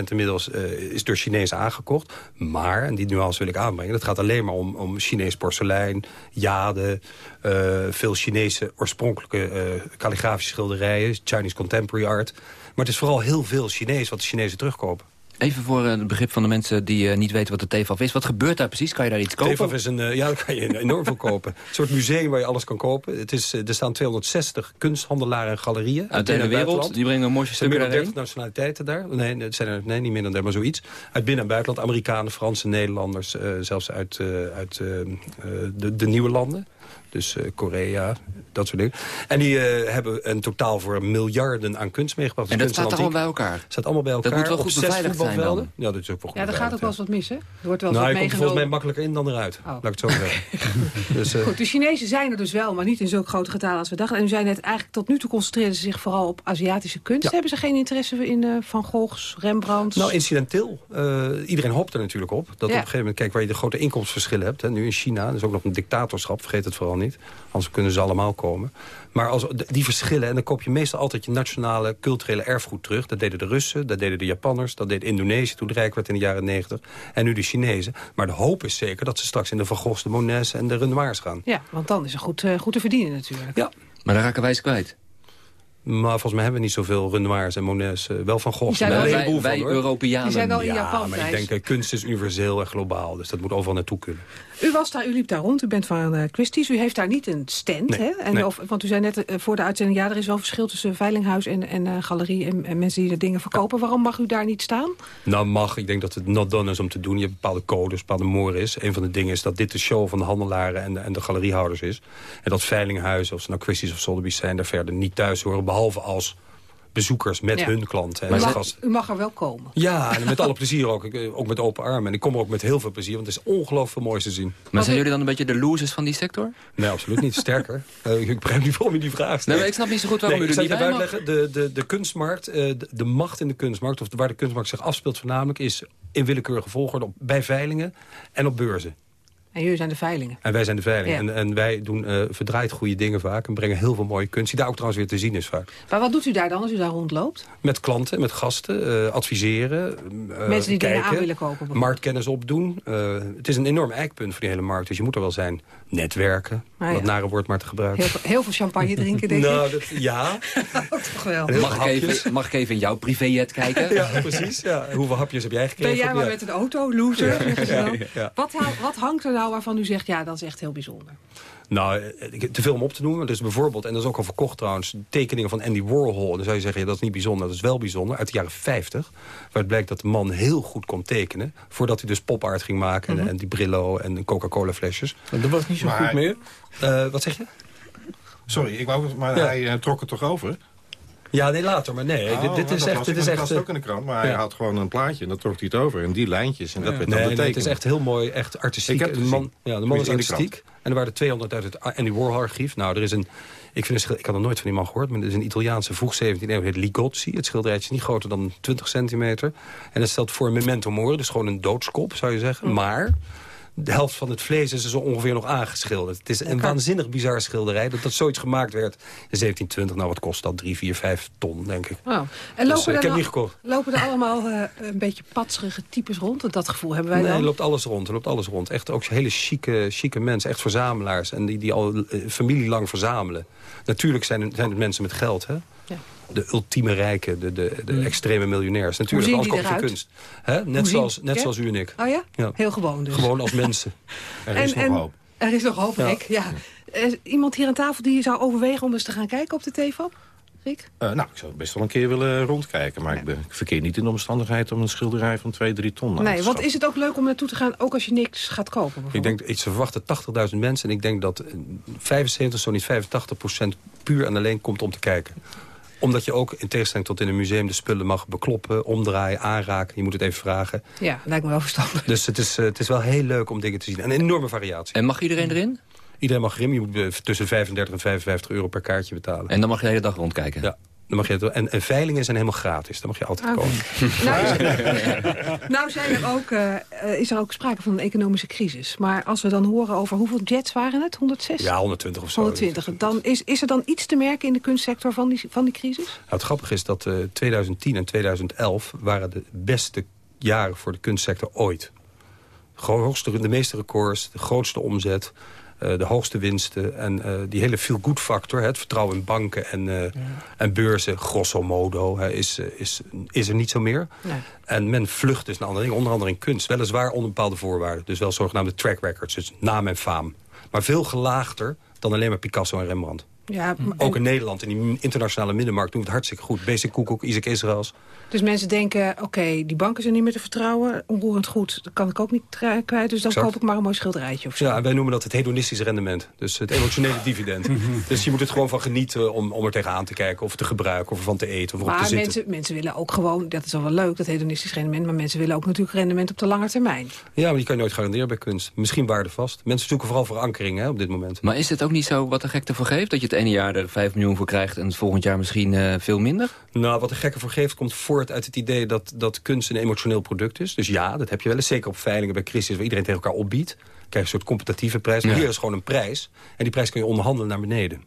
[SPEAKER 16] 30% inmiddels uh, is door Chinezen aangekocht. Maar, en die nuance wil ik aanbrengen, het gaat alleen maar om, om Chinees porselein, jade, uh, veel Chinese oorspronkelijke calligrafische schilderijen, Chinese contemporary art. Maar het is vooral heel veel Chinees wat de Chinezen terugkopen.
[SPEAKER 11] Even voor het begrip van de mensen die uh, niet weten wat de TFAF is. Wat gebeurt daar precies? Kan je daar iets kopen?
[SPEAKER 16] TFAF is een, uh, ja, daar kan je enorm veel kopen. Een soort museum waar je alles kan kopen. Het is, er staan 260 kunsthandelaren en galerieën.
[SPEAKER 11] Uit de hele wereld? Die brengen mooie stukken
[SPEAKER 16] daarheen? 30 nationaliteiten daar. Nee, het zijn er nee, niet minder dan maar zoiets. Uit binnen- en buitenland. Amerikanen, Fransen, Nederlanders. zelfs uit, uit de, de nieuwe landen. Dus uh, Korea, dat soort dingen. En die uh, hebben een totaal voor miljarden aan kunst meegebracht.
[SPEAKER 11] En dat staat allemaal bij elkaar?
[SPEAKER 16] staat allemaal bij elkaar.
[SPEAKER 11] Dat moet wel goed beveiligd zijn dan?
[SPEAKER 16] Ja, dat is ook wel
[SPEAKER 14] goed Ja, er gaat ook wel eens wat mis, hè? Er wordt wel
[SPEAKER 16] nou,
[SPEAKER 14] wat
[SPEAKER 16] hij komt er volgens mij makkelijker in dan eruit. Oh. Laat ik het zo zeggen.
[SPEAKER 14] dus, uh... Goed, de Chinezen zijn er dus wel, maar niet in zulke grote getalen als we dachten. En u zei net, eigenlijk tot nu toe concentreren ze zich vooral op Aziatische kunst. Ja. Hebben ze geen interesse in Van Goghs, Rembrandts?
[SPEAKER 16] Nou, incidenteel. iedereen hoopt er natuurlijk op. Dat ja. op een gegeven moment, kijk, waar je de grote inkomstenverschillen hebt. Hè, nu in China, dat is ook nog een dictatorschap, vergeet het vooral niet. Anders kunnen ze allemaal komen. Maar als, die verschillen, en dan koop je meestal altijd je nationale culturele erfgoed terug. Dat deden de Russen, dat deden de Japanners, dat deed Indonesië toen het rijk werd in de jaren 90. En nu de Chinezen. Maar de hoop is zeker dat ze straks in de Van Goghs, de Monets en de Renoirs gaan.
[SPEAKER 14] Ja, want dan is er goed, uh, goed te verdienen natuurlijk.
[SPEAKER 16] Ja.
[SPEAKER 11] Maar dan raken wij ze kwijt.
[SPEAKER 16] Maar volgens mij hebben we niet zoveel Renoirs en Monets. Uh, wel van Gogh.
[SPEAKER 11] Zijn wel, wij, wij Europeanen.
[SPEAKER 14] Die zijn wel in
[SPEAKER 16] ja,
[SPEAKER 14] Japan.
[SPEAKER 16] maar ik denk, uh, kunst is universeel en globaal. Dus dat moet overal naartoe kunnen.
[SPEAKER 14] U was daar, u liep daar rond, u bent van uh, Christie's. U heeft daar niet een stand,
[SPEAKER 16] nee,
[SPEAKER 14] hè? En
[SPEAKER 16] nee.
[SPEAKER 14] of, want u zei net uh, voor de uitzending... ja, er is wel verschil tussen veilinghuis en, en uh, galerie... En, en, mensen die de dingen verkopen. Ja. Waarom mag u daar niet staan?
[SPEAKER 16] Nou, mag. Ik denk dat het not done is om te doen. Je hebt bepaalde codes, bepaalde mores. Een van de dingen is dat dit de show van de handelaren en de, en de galeriehouders is. En dat veilinghuizen, of ze nou Christie's of Sotheby's zijn... daar verder niet thuis horen, behalve als bezoekers met
[SPEAKER 14] ja.
[SPEAKER 16] hun klanten.
[SPEAKER 14] En u, mag, u mag er wel komen.
[SPEAKER 16] Ja, en met alle plezier ook. Ook met open armen. En ik kom er ook met heel veel plezier, want het is ongelooflijk veel moois te zien.
[SPEAKER 11] Maar zijn jullie dan een beetje de losers van die sector?
[SPEAKER 16] Nee, absoluut niet. Sterker. uh, ik begrijp niet waarom je die vraag stelt.
[SPEAKER 11] Nee, ik snap niet zo goed waarom
[SPEAKER 16] nee,
[SPEAKER 11] u er niet bij
[SPEAKER 16] uitleggen. De, de, de kunstmarkt, uh, de, de, macht in de kunstmarkt... of waar de kunstmarkt zich afspeelt voornamelijk... is in willekeurige volgorde op, bij veilingen en op beurzen.
[SPEAKER 14] En jullie zijn de veilingen.
[SPEAKER 16] En wij zijn de veiling.
[SPEAKER 14] Ja.
[SPEAKER 16] En, en wij doen uh, verdraaid goede dingen vaak. En brengen heel veel mooie kunst. Die daar ook trouwens weer te zien is vaak.
[SPEAKER 14] Maar wat doet u daar dan als u daar rondloopt?
[SPEAKER 16] Met klanten, met gasten. Uh, adviseren. Uh,
[SPEAKER 14] Mensen die
[SPEAKER 16] kijken,
[SPEAKER 14] dingen aan willen kopen.
[SPEAKER 16] Marktkennis opdoen. het is een enorm eikpunt voor die hele markt. Dus je moet er wel zijn. Netwerken.
[SPEAKER 14] Ah, ja.
[SPEAKER 16] Dat nare woord maar te gebruiken.
[SPEAKER 14] Heel, heel veel champagne drinken, denk
[SPEAKER 16] nou,
[SPEAKER 14] ik.
[SPEAKER 16] Dat, ja.
[SPEAKER 14] Toch wel.
[SPEAKER 11] Mag ik, even, mag ik even in jouw privéjet kijken?
[SPEAKER 16] ja, precies. Ja. Hoeveel hapjes heb jij gekregen?
[SPEAKER 14] Ben jij maar
[SPEAKER 16] ja.
[SPEAKER 14] met een auto, loser?
[SPEAKER 16] Ja, ja,
[SPEAKER 14] wat, wat hangt er nou waarvan u zegt, ja, dat is echt heel bijzonder?
[SPEAKER 16] Nou, te veel om op te noemen. Dus bijvoorbeeld, en dat is ook al verkocht trouwens... tekeningen van Andy Warhol. En dan zou je zeggen, ja, dat is niet bijzonder, dat is wel bijzonder. Uit de jaren 50. Waaruit blijkt dat de man heel goed kon tekenen. Voordat hij dus popart ging maken.
[SPEAKER 14] Mhm.
[SPEAKER 16] Mm -hmm. en, en die Brillo en Coca-Cola flesjes.
[SPEAKER 17] Dat was niet zo
[SPEAKER 18] Maar
[SPEAKER 17] goed meer.
[SPEAKER 16] Uh, wat zeg je?
[SPEAKER 18] Sorry, ik wou, maar
[SPEAKER 16] Ja.
[SPEAKER 18] hij eh, trok het toch over?
[SPEAKER 16] Ja, nee, later. Maar nee,
[SPEAKER 18] Oh,
[SPEAKER 16] dit, is echt...
[SPEAKER 18] ik,
[SPEAKER 16] Dit is echt
[SPEAKER 18] het ook in de krant, maar hij
[SPEAKER 16] ja.
[SPEAKER 18] had gewoon een plaatje en dat trok hij het over. En die lijntjes, en dat werd dan
[SPEAKER 16] Nee, nee, het is echt heel mooi, echt artistiek.
[SPEAKER 18] Ik heb het
[SPEAKER 16] de man, ja, de man is artistiek. En er waren er 200 uit het Andy Warhol-archief. Nou, er is een... Ik, vind een schil- ik had nog nooit van die man gehoord, maar er is een Italiaanse vroeg 17e eeuw, heet Ligozzi. Het schilderijtje is niet groter dan 20 centimeter. En dat stelt voor een memento mori, dus gewoon een doodskop, zou je zeggen. Maar de helft van het vlees is er zo ongeveer nog aangeschilderd. Het is een waanzinnig bizar schilderij. Dat dat zoiets gemaakt werd in 1720. Nou, wat kost dat? 3, 4, 5 ton, denk ik.
[SPEAKER 14] Oh. En
[SPEAKER 16] Dus,
[SPEAKER 14] lopen,
[SPEAKER 16] eh,
[SPEAKER 14] er
[SPEAKER 16] ik heb niet gekocht.
[SPEAKER 14] lopen er allemaal eh, een beetje patserige types rond? Want Dat gevoel hebben wij
[SPEAKER 16] Nee,
[SPEAKER 14] dan.
[SPEAKER 16] er loopt alles rond. Er loopt alles rond. Echt ook hele chique, chique mensen. Echt verzamelaars. En die, die al eh, familielang verzamelen. Natuurlijk zijn het, zijn het mensen met geld, hè?
[SPEAKER 14] Ja.
[SPEAKER 16] De ultieme rijken, de, de, de extreme miljonairs. Natuurlijk,
[SPEAKER 14] Hoe
[SPEAKER 16] anders kunst. Hè? Net, zoals, net
[SPEAKER 14] Ja?
[SPEAKER 16] zoals u en ik.
[SPEAKER 14] Oh ja?
[SPEAKER 16] Ja.
[SPEAKER 14] Heel gewoon dus.
[SPEAKER 16] Gewoon als mensen.
[SPEAKER 18] Er is nog hoop.
[SPEAKER 14] Er is nog hoop,
[SPEAKER 16] Ja.
[SPEAKER 14] Rick. Ja. Is iemand hier aan tafel die zou overwegen om eens te gaan kijken op de TVAP? Rick?
[SPEAKER 18] Eh, nou, ik zou best wel een keer willen rondkijken. Maar ik, ben, ik verkeer niet in de omstandigheid om een schilderij van 2, 3 ton aan
[SPEAKER 14] nee, want is het ook leuk om naartoe te gaan, ook als je niks gaat kopen?
[SPEAKER 16] Ik denk, ik- ze verwachten 80.000 mensen. En ik denk dat eh, 75, zo niet 85 procent puur en alleen komt om te kijken. Omdat je ook, in tegenstelling tot in een museum... de spullen mag bekloppen, omdraaien, aanraken. Je moet het even vragen.
[SPEAKER 14] Ja, lijkt me wel verstandig.
[SPEAKER 16] Dus het is, eh, het is wel heel leuk om dingen te zien. En een enorme variatie.
[SPEAKER 11] En mag iedereen erin?
[SPEAKER 16] Iedereen mag erin. Je moet eh, tussen 35 en 55 euro per kaartje betalen.
[SPEAKER 11] En dan mag je de hele dag rondkijken?
[SPEAKER 16] Ja. Dan mag je het, en, en veilingen zijn helemaal gratis. Dan mag je altijd komen.
[SPEAKER 14] Nou, is, nou zijn er ook, eh, eh, is er ook sprake van een economische crisis. Maar als we dan horen over hoeveel jets waren het? 160?
[SPEAKER 16] Ja, 120 of zo.
[SPEAKER 14] 120. Dan is, is er dan iets te merken in de kunstsector van die, van die crisis?
[SPEAKER 16] Nou, het grappige is dat eh 2010 en 2011 waren de beste jaren voor de kunstsector ooit. De, hoogste, de meeste records, de grootste omzet, eh, de hoogste winsten. En eh, die hele feel-good factor, het vertrouwen in banken en, eh, en beurzen, grosso modo, is, eh, is, is er niet zo meer.
[SPEAKER 14] Nee.
[SPEAKER 16] En men vlucht dus naar andere dingen, onder andere in kunst. Weliswaar onder bepaalde voorwaarden. Dus wel zogenaamde track records, dus naam en faam. Maar veel gelaagder dan alleen maar Picasso en Rembrandt.
[SPEAKER 14] Ja, maar-
[SPEAKER 16] Ook in Nederland, in die internationale middenmarkt, doen we het hartstikke goed. Basic Koekoek, Isaac Israëls.
[SPEAKER 14] Dus mensen denken, oké, die banken zijn niet meer te vertrouwen. Onroerend goed, dat kan ik ook niet kwijt. Dus dan
[SPEAKER 16] Exact.
[SPEAKER 14] koop ik maar een mooi schilderijtje of zo.
[SPEAKER 16] Ja, en wij noemen dat het hedonistisch rendement. Dus het emotionele dividend. dus je moet het gewoon van genieten om, om er tegenaan te kijken... of te gebruiken, of ervan te eten, of erop te
[SPEAKER 14] Maar
[SPEAKER 16] zitten.
[SPEAKER 14] mensen, mensen willen ook gewoon, dat is al wel leuk, dat hedonistisch rendement... maar mensen willen ook natuurlijk rendement op de lange termijn.
[SPEAKER 16] Ja, maar die kan je nooit garanderen bij kunst. Misschien waardevast. Mensen zoeken vooral verankering hè, op dit moment.
[SPEAKER 11] Maar is het ook niet zo wat de gek ervoor geeft? Dat je het ene jaar er 5 miljoen voor krijgt en het volgend jaar misschien eh, veel minder?
[SPEAKER 16] Nou, wat de gekke voor geeft, komt voort uit het idee dat, dat kunst een emotioneel product is. Dus ja, dat heb je wel eens. Zeker op veilingen bij Christus, waar iedereen tegen elkaar opbiedt. Krijg je een soort competitieve prijs. Maar
[SPEAKER 11] Ja.
[SPEAKER 16] hier is gewoon een prijs. En die prijs kun je onderhandelen naar beneden.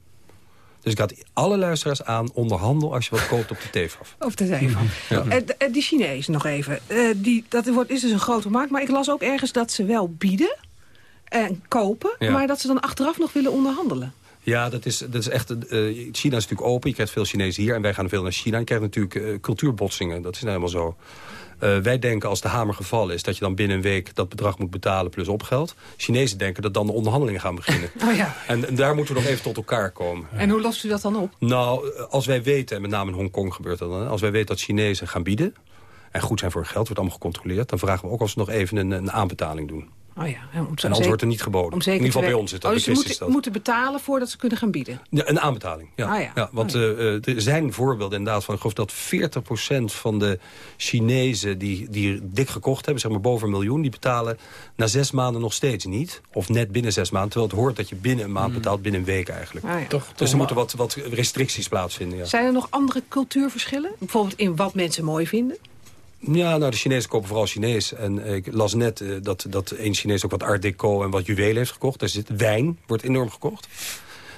[SPEAKER 16] Dus ik had alle luisteraars aan, onderhandel als je wat koopt op de TVAF.
[SPEAKER 14] Of te zijn van.
[SPEAKER 16] Ja.
[SPEAKER 14] Eh, eh, die Chinezen nog even. Eh, die, dat wordt, is dus een grote markt. Maar ik las ook ergens dat ze wel bieden en kopen...
[SPEAKER 16] Ja.
[SPEAKER 14] maar dat ze dan achteraf nog willen onderhandelen.
[SPEAKER 16] Ja, dat is, dat is echt. eh, China is natuurlijk open. Je krijgt veel Chinezen hier en wij gaan veel naar China. Je krijgt natuurlijk eh, cultuurbotsingen. Dat is nou helemaal zo. Eh, wij denken als de hamer gevallen is dat je dan binnen een week dat bedrag moet betalen plus opgeld. Chinezen denken dat dan de onderhandelingen gaan beginnen.
[SPEAKER 14] Oh ja.
[SPEAKER 16] En, en daar moeten we nog even tot elkaar komen.
[SPEAKER 14] En hoe lost u dat dan op?
[SPEAKER 16] Nou, als wij weten, en met name in Hongkong gebeurt dat dan... als wij weten dat Chinezen gaan bieden... en goed zijn voor hun geld, wordt allemaal gecontroleerd... dan vragen we ook of ze nog even een, een aanbetaling doen.
[SPEAKER 14] Oh ja, en,
[SPEAKER 16] En anders wordt er niet geboden. In ieder geval bij ons is dat.
[SPEAKER 14] Oh, dus ze moeten,
[SPEAKER 16] dat.
[SPEAKER 14] moeten betalen voordat ze kunnen gaan bieden.
[SPEAKER 16] Ja, een aanbetaling, ja.
[SPEAKER 14] Ah, ja.
[SPEAKER 16] want
[SPEAKER 14] Oh,
[SPEAKER 16] eh, eh, er zijn voorbeelden inderdaad van... ik geloof dat 40% van de Chinezen die, die dik gekocht hebben... zeg maar boven een miljoen, die betalen na zes maanden nog steeds niet. Of net binnen zes maanden. Terwijl het hoort dat je binnen een maand betaalt, binnen een week eigenlijk.
[SPEAKER 14] Ah, ja.
[SPEAKER 17] Toch,
[SPEAKER 16] Dus
[SPEAKER 17] toch
[SPEAKER 16] er moeten wat, wat restricties plaatsvinden, ja.
[SPEAKER 14] Zijn er nog andere cultuurverschillen? Bijvoorbeeld in wat mensen mooi vinden?
[SPEAKER 16] Ja, nou, de Chinezen kopen vooral Chinees. En ik las net eh, dat, dat een Chinees ook wat art deco en wat juwelen heeft gekocht. Daar zit wijn, wordt enorm gekocht.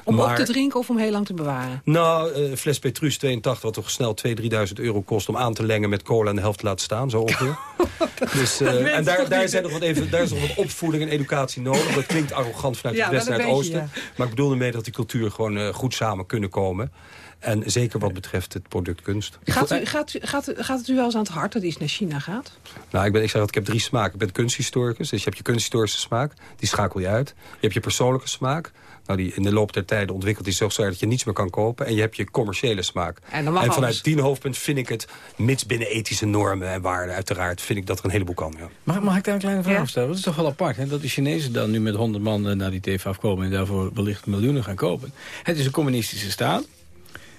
[SPEAKER 14] Om op
[SPEAKER 16] Maar-
[SPEAKER 14] te drinken of om heel lang te bewaren?
[SPEAKER 16] Nou, eh, fles Petrus 82, wat toch snel 2.000, 3.000 euro kost... om aan te lengen met cola en de helft te laten staan, zo ongeveer. dus, eh, en daar, daar, zijn nog wat even, daar is nog wat opvoeding en educatie nodig. Dat klinkt arrogant vanuit
[SPEAKER 14] Ja,
[SPEAKER 16] het westen naar het oosten. Maar ik bedoel ermee dat die culturen gewoon goed samen kunnen komen. En zeker wat betreft het product kunst.
[SPEAKER 14] Gaat, u, gaat, u, gaat, gaat het u wel eens aan het hart dat iets naar China gaat?
[SPEAKER 16] Nou, ik, ben, ik zeg dat ik heb drie smaken. Ik ben kunsthistoricus, dus je hebt je kunsthistorische smaak. Die schakel je uit. Je hebt je persoonlijke smaak. Nou, die in de loop der tijden ontwikkelt die zo dat je niets meer kan kopen. En je hebt je commerciële smaak.
[SPEAKER 14] En dan mag
[SPEAKER 16] vanuit
[SPEAKER 14] alles.
[SPEAKER 16] die hoofdpunt vind ik het, mits binnen ethische normen en waarden uiteraard, vind ik dat er een heleboel kan. Ja.
[SPEAKER 17] Mag, mag ik daar een kleine vraag
[SPEAKER 14] Ja.
[SPEAKER 17] stellen? Dat is toch wel apart, hè? dat de Chinezen dan nu met 100 man eh, naar die TV afkomen... en daarvoor wellicht miljoenen gaan kopen. Het is een communistische staat.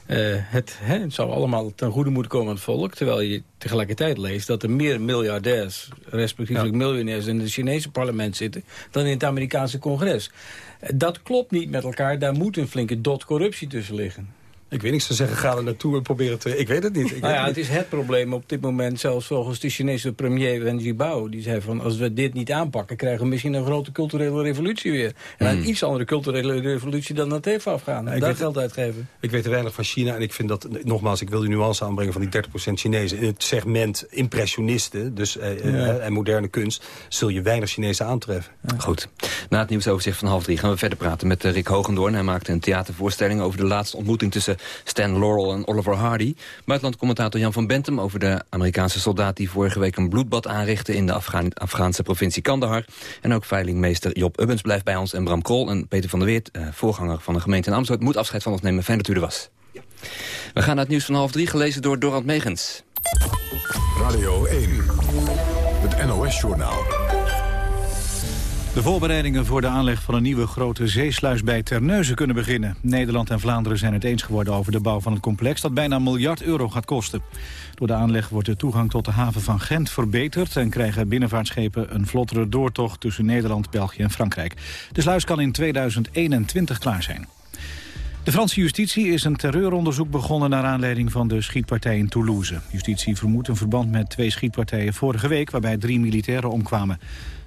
[SPEAKER 17] Eh, het, hè, het zou allemaal ten goede moeten komen aan het volk... terwijl je tegelijkertijd leest dat er meer miljardairs... respectievelijk miljonairs in het Chinese parlement zitten... dan in het Amerikaanse congres. Eh, Dat klopt niet met elkaar. Daar moet een flinke dot corruptie tussen liggen.
[SPEAKER 16] Ik weet niks te zeggen, ga er naartoe en probeer het te... Ik weet het niet. Ik
[SPEAKER 17] Nou ja, het is het probleem op dit moment, zelfs volgens de Chinese premier Wen Jiabao. Die zei van, als we dit niet aanpakken, krijgen we misschien een grote culturele revolutie weer. En een
[SPEAKER 16] Hmm.
[SPEAKER 17] iets andere culturele revolutie dan dat even afgaan. En
[SPEAKER 16] ik
[SPEAKER 17] daar
[SPEAKER 16] weet-
[SPEAKER 17] geld uitgeven.
[SPEAKER 16] Ik weet er weinig van China en ik vind dat, nogmaals, ik wil die nuance aanbrengen van die 30% Chinezen. In het segment impressionisten, dus eh, eh,
[SPEAKER 11] Ja.
[SPEAKER 16] en moderne kunst, zul je weinig Chinezen aantreffen.
[SPEAKER 11] Goed. Na het nieuwsoverzicht van half drie gaan we verder praten met eh, Rick Hogendoorn. Hij maakte een theatervoorstelling over de laatste ontmoeting tussen Stan Laurel en Oliver Hardy. Buitenlandcommentator Jan van Bentum over de Amerikaanse soldaat die vorige week een bloedbad aanrichtte in de Afghaan- Afghaanse provincie Kandahar. En ook veilingmeester Job Ubbens blijft bij ons en Bram Krol en Peter van der Weert, eh, voorganger van de gemeente in Amsterdam, moet afscheid van ons nemen. Fijn dat u er was. We gaan naar het nieuws van half drie, gelezen door Dorant Megens.
[SPEAKER 1] Radio 1, het NOS-journaal.
[SPEAKER 2] De voorbereidingen voor de aanleg van een nieuwe grote zeesluis bij Terneuzen kunnen beginnen. Nederland en Vlaanderen zijn het eens geworden over de bouw van het complex... dat bijna een miljard euro gaat kosten. Door de aanleg wordt de toegang tot de haven van Gent verbeterd... en krijgen binnenvaartschepen een vlottere doortocht tussen Nederland, België en Frankrijk. De sluis kan in 2021 klaar zijn. De Franse justitie is een terreuronderzoek begonnen... naar aanleiding van de schietpartij in Toulouse. Justitie vermoedt een verband met twee schietpartijen vorige week... waarbij drie militairen omkwamen.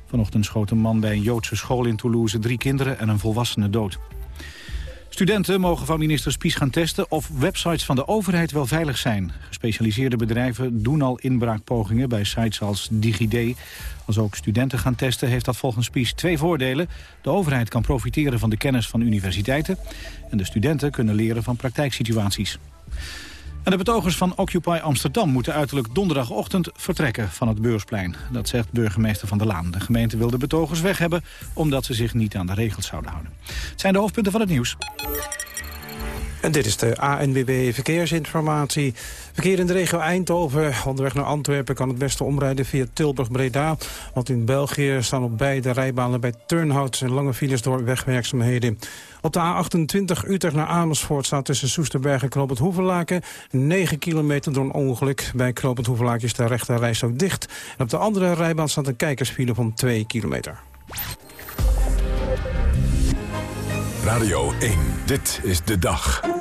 [SPEAKER 2] Vanochtend schoot een man bij een Joodse school in Toulouse... drie kinderen en een volwassene dood. Studenten mogen van minister Spies gaan testen of websites van de overheid wel veilig zijn. Gespecialiseerde bedrijven doen al inbraakpogingen bij sites als DigiD. Als ook studenten gaan testen heeft dat volgens Spies twee voordelen. De overheid kan profiteren van de kennis van universiteiten... en de studenten kunnen leren van praktijksituaties. De betogers van Occupy Amsterdam moeten uiterlijk donderdagochtend vertrekken van het beursplein. Dat zegt burgemeester Van der Laan. De gemeente wil de betogers weg hebben omdat ze zich niet aan de regels zouden houden. Het zijn de hoofdpunten van het nieuws.
[SPEAKER 23] En dit is de ANWB Verkeersinformatie. Verkeer in de regio Eindhoven. Onderweg naar Antwerpen kan het beste omrijden via Tilburg-Breda. Want in België staan op beide rijbanen bij Turnhout... lange files door wegwerkzaamheden. Op de A28 Utrecht naar Amersfoort staat tussen Soesterberg en Knoopend Hoevelaken... 9 kilometer door een ongeluk. Bij Knoopend Hoevelaken is de rechter reis ook dicht. En op de andere rijbaan staat een kijkersfile van 2 kilometer.
[SPEAKER 1] Radio 1, dit is de dag.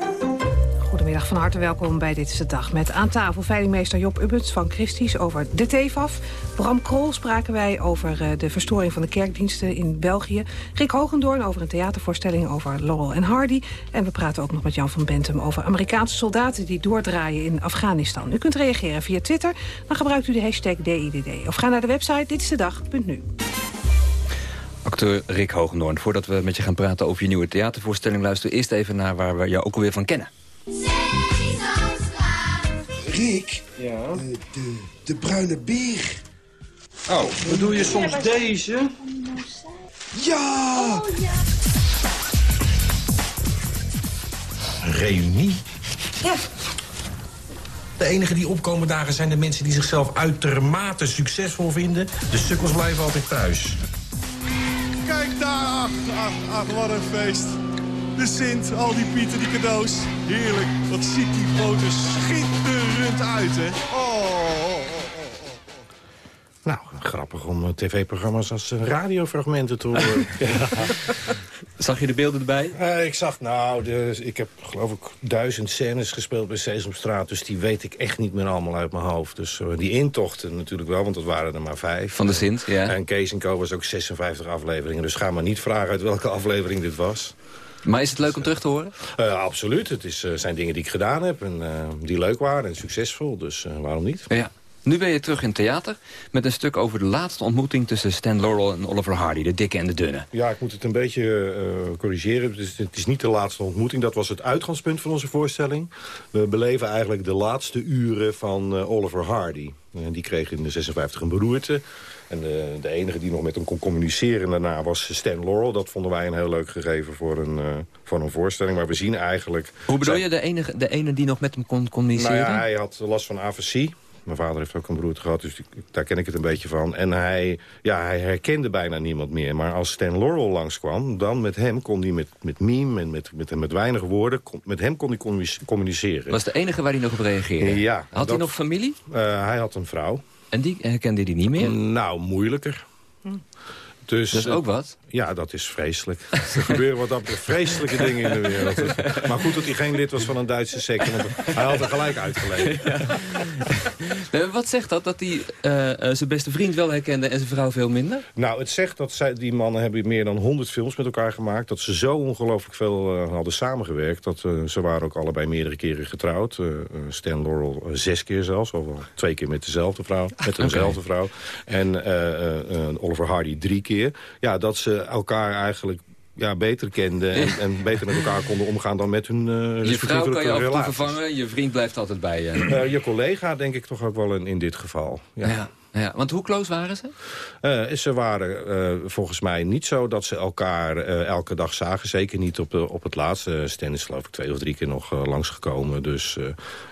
[SPEAKER 14] Goedemiddag, van harte welkom bij Dit is de Dag. Met aan tafel veilingmeester Job Ubbets van Christies over de TEFAF. Bram Krol spraken wij over eh, de verstoring van de kerkdiensten in België. Rick Hogendoorn over een theatervoorstelling over Laurel en Hardy. En we praten ook nog met Jan van Bentum over Amerikaanse soldaten... die doordraaien in Afghanistan. U kunt reageren via Twitter, dan gebruikt u de hashtag DIDD. Of ga naar de website ditisdedag.nu.
[SPEAKER 11] Acteur Rick Hogendoorn, voordat we met je gaan praten over je nieuwe theatervoorstelling... luister eerst even naar waar we jou ook alweer van kennen.
[SPEAKER 24] Rick, ja? de, de bruine beer.
[SPEAKER 18] Oh, bedoel je soms deze?
[SPEAKER 24] Ja!
[SPEAKER 18] Reunie? Ja. De enige die opkomen dagen zijn de mensen die zichzelf uitermate succesvol vinden. De sukkels blijven altijd thuis.
[SPEAKER 25] Kijk daar, ach, ach, ach, wat een feest. De Sint, al die pieten, die cadeaus. Heerlijk, wat ziet die foto schitterend uit, hè. Oh, oh, oh,
[SPEAKER 26] Nou, grappig om eh, tv-programma's als eh, radiofragmenten te horen.
[SPEAKER 11] Zag je de beelden erbij?
[SPEAKER 18] Uh, ik zag, nou, de, ik heb geloof ik duizend scènes gespeeld bij Sesamstraat. Dus die weet ik echt niet meer allemaal uit mijn hoofd. Dus uh, die intochten natuurlijk wel, want dat waren er maar vijf.
[SPEAKER 11] Van de Sint, ja.
[SPEAKER 18] En Kees Co was ook 56 afleveringen. Dus ga maar niet vragen uit welke aflevering dit was.
[SPEAKER 11] Maar is het leuk om terug te horen?
[SPEAKER 18] Uh, absoluut. Het is, zijn dingen die ik gedaan heb en die leuk waren en succesvol. Dus waarom niet?
[SPEAKER 11] Ja. Nu ben je terug in theater met een stuk over de laatste ontmoeting... tussen Stan Laurel en Oliver Hardy, de dikke en de dunne.
[SPEAKER 18] Ja, ik moet het een beetje uh, corrigeren. Het is, het is, niet de laatste ontmoeting, dat was het uitgangspunt van onze voorstelling. We beleven eigenlijk de laatste uren van uh, Oliver Hardy. Uh, die kreeg in de 56 een beroerte. En de, de, enige die nog met hem kon communiceren daarna was Stan Laurel. Dat vonden wij een heel leuk gegeven voor een, voor een voorstelling. Maar we zien eigenlijk...
[SPEAKER 11] Hoe bedoel je, de enige, de ene die nog met hem kon communiceren?
[SPEAKER 18] Nou ja, hij had last van AFC. Mijn vader heeft ook een broer gehad, dus daar ken ik het een beetje van. En hij, ja, hij herkende bijna niemand meer. Maar als Stan Laurel langskwam, dan met hem kon hij met, met meme en met, met, met weinig woorden... met hem kon hij communiceren.
[SPEAKER 11] Was de enige waar hij nog op reageerde?
[SPEAKER 18] Ja.
[SPEAKER 11] Had dat, hij nog familie?
[SPEAKER 18] Uh, hij had een vrouw.
[SPEAKER 11] En die herkende hij niet meer?
[SPEAKER 18] Nou, moeilijker. Hm.
[SPEAKER 11] Dus, dat is ook wat?
[SPEAKER 18] Ja, dat is vreselijk. er gebeuren wat dat vreselijke dingen in de wereld. Maar goed dat hij geen lid was van een Duitse secte. Want hij had er gelijk uitgeleverd.
[SPEAKER 11] Ja. Wat zegt dat? Dat hij uh, zijn beste vriend wel herkende en zijn vrouw veel minder?
[SPEAKER 18] Nou, het zegt dat zij, die mannen hebben meer dan 100 films met elkaar gemaakt. Dat ze zo ongelooflijk veel uh, hadden samengewerkt. Dat, uh, ze waren ook allebei meerdere keren getrouwd. Stan Laurel zes keer zelfs. Of twee keer met dezelfde vrouw. Met dezelfde okay. vrouw. En Oliver Hardy drie keer. Ja, dat ze elkaar eigenlijk ja, beter kenden en, en, beter met elkaar konden omgaan dan met hun uh,
[SPEAKER 11] Je vrouw kan je af en toe vervangen, je vriend blijft altijd bij je.
[SPEAKER 18] Uh, je collega denk ik toch ook wel in, in dit geval. Ja.
[SPEAKER 11] ja. Ja, want hoe close waren ze?
[SPEAKER 18] Uh, ze waren volgens mij niet zo dat ze elkaar elke dag zagen. Zeker niet op, de, op het laatste. Stan is geloof ik twee of drie keer nog langsgekomen. Dus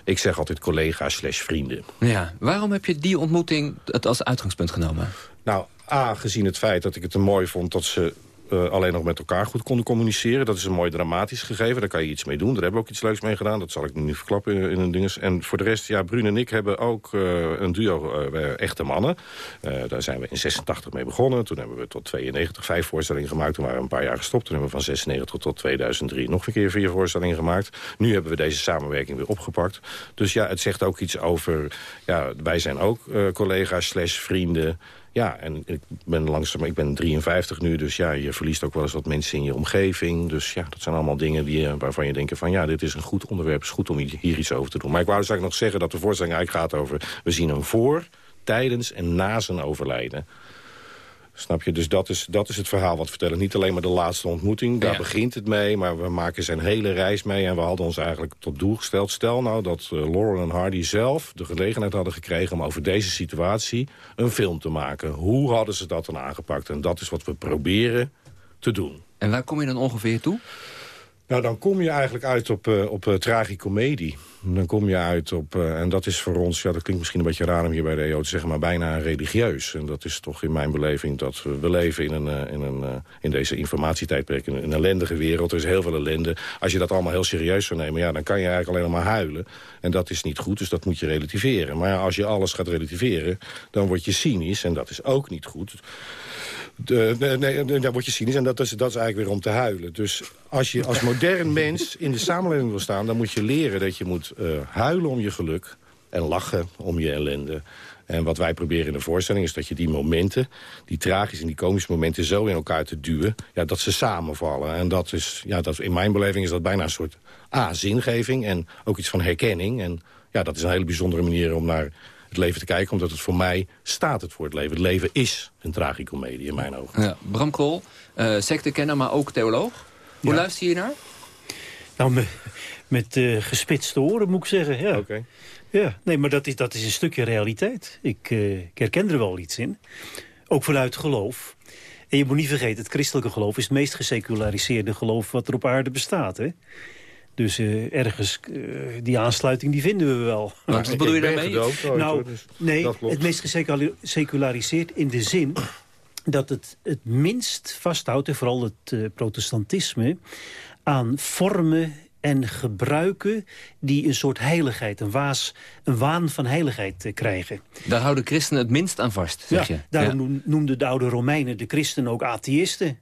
[SPEAKER 18] ik zeg altijd collega's slash vrienden.
[SPEAKER 11] Ja, waarom heb je die ontmoeting het als uitgangspunt genomen?
[SPEAKER 18] Nou, A, gezien het feit dat ik het mooi vond dat ze uh, alleen nog met elkaar goed konden communiceren. Dat is een mooi dramatisch gegeven, daar kan je iets mee doen. Daar hebben we ook iets leuks mee gedaan, dat zal ik nu niet verklappen in, een dinges. En voor de rest, ja, Brun en ik hebben ook uh, een duo uh, echte mannen. daar zijn we in 86 mee begonnen. Toen hebben we tot 92 vijf voorstellingen gemaakt. Toen waren we een paar jaar gestopt. Toen hebben we van 96 tot 2003 nog een keer vier voorstellingen gemaakt. Nu hebben we deze samenwerking weer opgepakt. Dus ja, het zegt ook iets over... Ja, wij zijn ook collega's slash vrienden... Ja, en ik ben langzaam, ik ben 53 nu, dus ja, je verliest ook wel eens wat mensen in je omgeving. Dus ja, dat zijn allemaal dingen die, waarvan je denkt van ja, dit is een goed onderwerp, het is goed om hier iets over te doen. Maar ik wou dus eigenlijk nog zeggen dat de voorstelling eigenlijk gaat over, we zien hem voor, tijdens en na zijn overlijden. Snap je? Dus dat is, dat is het verhaal wat we vertellen. Niet alleen maar de laatste ontmoeting, daar ja. begint het mee... maar we maken zijn hele reis mee en we hadden ons eigenlijk tot doel gesteld. Stel nou dat uh, Laurel en Hardy zelf de gelegenheid hadden gekregen... om over deze situatie een film te maken. Hoe hadden ze dat dan aangepakt? En dat is wat we proberen te doen.
[SPEAKER 11] En waar kom je dan ongeveer toe?
[SPEAKER 18] Nou, dan kom je eigenlijk uit op, uh, op uh, tragicomedie. Dan kom je uit op, uh, en dat is voor ons, ja, dat klinkt misschien een beetje raar om hier bij de EO te zeggen, maar bijna religieus. En dat is toch in mijn beleving dat we, leven in, een, in, een, in deze informatietijdperk, in een, in een ellendige wereld. Er is heel veel ellende. Als je dat allemaal heel serieus zou nemen, ja, dan kan je eigenlijk alleen maar huilen. En dat is niet goed, dus dat moet je relativeren. Maar als je alles gaat relativeren, dan word je cynisch en dat is ook niet goed. De, nee, nee, daar word je cynisch en dat is, dat is eigenlijk weer om te huilen. Dus als je als modern mens in de samenleving wil staan... dan moet je leren dat je moet uh, huilen om je geluk en lachen om je ellende. En wat wij proberen in de voorstelling is dat je die momenten... die tragische en die komische momenten zo in elkaar te duwen... Ja, dat ze samenvallen. En dat is, ja, dat, in mijn beleving is dat bijna een soort A, zingeving... en ook iets van herkenning. En ja, dat is een hele bijzondere manier om naar het leven te kijken. Omdat het voor mij staat het voor het leven. Het leven is een tragicomedie in mijn ogen.
[SPEAKER 11] Ja, Bram Krol, uh, sectekenner, maar ook theoloog. Hoe ja. luister je naar?
[SPEAKER 15] Nou, met, met uh, gespitste oren moet ik zeggen, ja.
[SPEAKER 18] Okay.
[SPEAKER 15] Ja, nee, maar dat is, dat is een stukje realiteit. Ik, uh, ik herken er wel iets in. Ook vanuit geloof. En je moet niet vergeten, het christelijke geloof is het meest geseculariseerde geloof wat er op aarde bestaat. Hè? Dus uh, ergens, uh, die aansluiting die vinden we wel.
[SPEAKER 11] Wat bedoel je daarmee?
[SPEAKER 18] Ooit,
[SPEAKER 15] nou,
[SPEAKER 18] hoor, dus
[SPEAKER 15] nee, het meest geseculariseerd in de zin dat het het minst vasthoudt, en vooral het uh, protestantisme, aan vormen en gebruiken die een soort heiligheid, een, waas, een waan van heiligheid krijgen.
[SPEAKER 11] Daar houden christenen het minst aan vast, zeg
[SPEAKER 15] ja,
[SPEAKER 11] je.
[SPEAKER 15] Daarom ja. noemden de oude Romeinen de christenen ook atheïsten.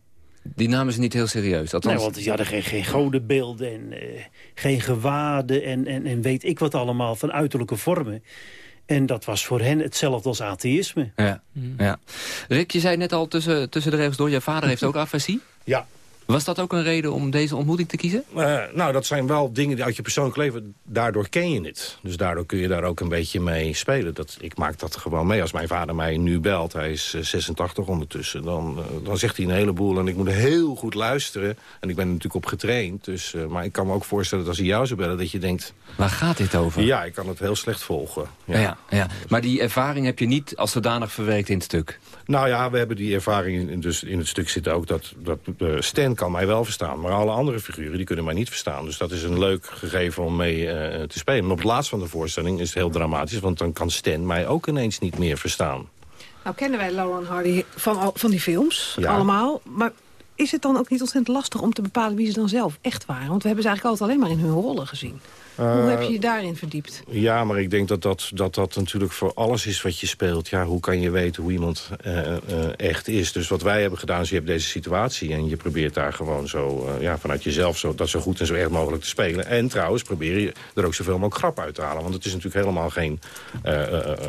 [SPEAKER 11] Die namen ze niet heel serieus. Althans...
[SPEAKER 15] Nee, want ze hadden geen, geen godenbeelden en uh, geen gewaden en, en, en weet ik wat allemaal van uiterlijke vormen. En dat was voor hen hetzelfde als atheïsme.
[SPEAKER 11] Ja, ja. Rick, je zei net al tussen, tussen de regels door, je vader heeft ook afasie?
[SPEAKER 18] Ja,
[SPEAKER 11] was dat ook een reden om deze ontmoeting te kiezen?
[SPEAKER 18] Uh, nou, dat zijn wel dingen die uit je persoonlijk leven... daardoor ken je het. Dus daardoor kun je daar ook een beetje mee spelen. Dat, ik maak dat gewoon mee. Als mijn vader mij nu belt, hij is 86 ondertussen... Dan, uh, dan zegt hij een heleboel en ik moet heel goed luisteren. En ik ben er natuurlijk op getraind. Dus, uh, maar ik kan me ook voorstellen dat als hij jou zou bellen... dat je denkt...
[SPEAKER 11] Waar gaat dit over?
[SPEAKER 18] Ja, ik kan het heel slecht volgen.
[SPEAKER 11] Ja. Ja, ja. Maar die ervaring heb je niet als zodanig verwerkt in het stuk?
[SPEAKER 18] Nou ja, we hebben die ervaring... In, dus in het stuk zit ook dat, dat Stan kan mij wel verstaan. Maar alle andere figuren die kunnen mij niet verstaan. Dus dat is een leuk gegeven om mee uh, te spelen. Maar op het laatst van de voorstelling is het heel dramatisch... want dan kan Stan mij ook ineens niet meer verstaan.
[SPEAKER 14] Nou kennen wij Lauren Hardy van, van die films, ja. allemaal. Maar is het dan ook niet ontzettend lastig om te bepalen wie ze dan zelf echt waren? Want we hebben ze eigenlijk altijd alleen maar in hun rollen gezien. Uh, hoe heb je je daarin verdiept?
[SPEAKER 18] Ja, maar ik denk dat dat, dat dat natuurlijk voor alles is wat je speelt. Ja, hoe kan je weten hoe iemand uh, uh, echt is? Dus wat wij hebben gedaan is, je hebt deze situatie... en je probeert daar gewoon zo ja, vanuit jezelf zo, dat zo goed en zo erg mogelijk te spelen. En trouwens probeer je er ook zoveel mogelijk grap uit te halen. Want het is natuurlijk helemaal geen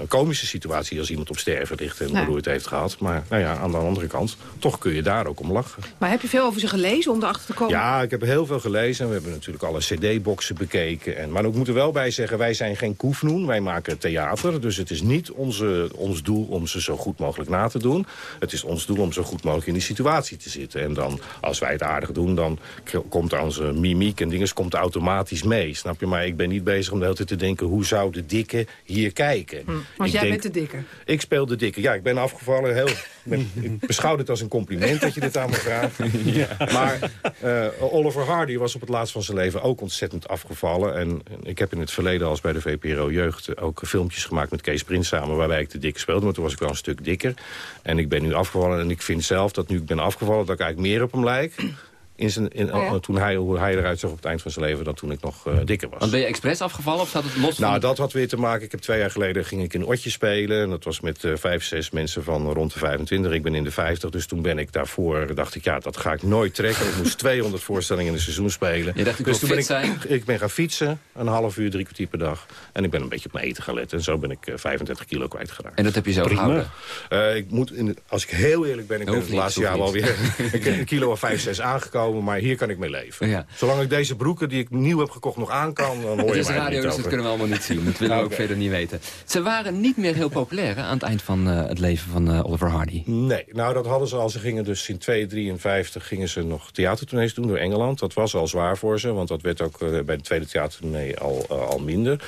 [SPEAKER 18] komische situatie... als iemand op sterven ligt en nee. het heeft gehad. Maar nou ja, aan de andere kant, toch kun je daar ook om lachen.
[SPEAKER 14] Maar heb je veel over ze gelezen om erachter te komen?
[SPEAKER 18] Ja, ik heb heel veel gelezen. We hebben natuurlijk alle cd-boxen bekeken. En, maar ik moet er wel bij zeggen, wij zijn geen koefnoen. Wij maken theater, dus het is niet onze, ons doel om ze zo goed mogelijk na te doen. Het is ons doel om zo goed mogelijk in die situatie te zitten. En dan, als wij het aardig doen, dan komt onze mimiek en dingen komt automatisch mee. Snap je? Maar ik ben niet bezig om de hele tijd te denken... hoe zou de dikke hier kijken?
[SPEAKER 14] Hm, want
[SPEAKER 18] ik
[SPEAKER 14] jij denk, bent de dikke?
[SPEAKER 18] Ik speel de dikke. Ja, ik ben afgevallen. Heel, ik beschouw het als een compliment dat je dit aan me vraagt. ja. Maar uh, Oliver Hardy was op het laatst van zijn leven ook ontzettend afgevallen. En ik heb in het verleden als bij de VPRO Jeugd ook filmpjes gemaakt met Kees Prins samen... waarbij ik de dikke speelde, maar toen was ik wel een stuk dikker. En ik ben nu afgevallen en ik vind zelf dat nu ik ben afgevallen... dat ik eigenlijk meer op hem lijk in zijn, in, oh ja. toen hij, hoe hij eruit zag op het eind van zijn leven... dan toen ik nog uh, dikker was.
[SPEAKER 11] Want ben je expres afgevallen of staat het los
[SPEAKER 18] Nou,
[SPEAKER 11] van...
[SPEAKER 18] dat had weer te maken. Ik heb twee jaar geleden ging ik in Otje spelen. En dat was met uh, vijf, zes mensen van rond de 25. Ik ben in de 50, dus toen ben ik daarvoor... dacht ik, ja, dat ga ik nooit trekken. Ik moest 200 voorstellingen in een seizoen spelen.
[SPEAKER 11] Je dacht, ik
[SPEAKER 18] dus
[SPEAKER 11] toen
[SPEAKER 18] ben ik,
[SPEAKER 11] zijn.
[SPEAKER 18] ik ben gaan fietsen, een half uur, drie kwartier per dag. En ik ben een beetje op mijn eten gaan letten. En zo ben ik uh, 35 kilo kwijtgeraakt.
[SPEAKER 11] En dat heb je zo gehouden?
[SPEAKER 18] ik moet, in als ik heel eerlijk ben, ik ben het laatste jaar wel weer een kilo of 5, 6 aangekomen. Maar hier kan ik mee leven.
[SPEAKER 11] Ja.
[SPEAKER 18] Zolang ik deze broeken die ik nieuw heb gekocht nog aan kan, dan hoor je mij
[SPEAKER 11] radio dus
[SPEAKER 18] over.
[SPEAKER 11] dat kunnen we allemaal niet zien. Dat willen we ook verder niet weten. Ze waren niet meer heel populair hè, aan het eind van uh, het leven van uh, Oliver Hardy.
[SPEAKER 18] Nee, nou dat hadden ze al. Ze gingen dus in 253 gingen ze nog theatertournees doen door Engeland. Dat was al zwaar voor ze, want dat werd ook uh, bij de tweede theatertournee al, al minder.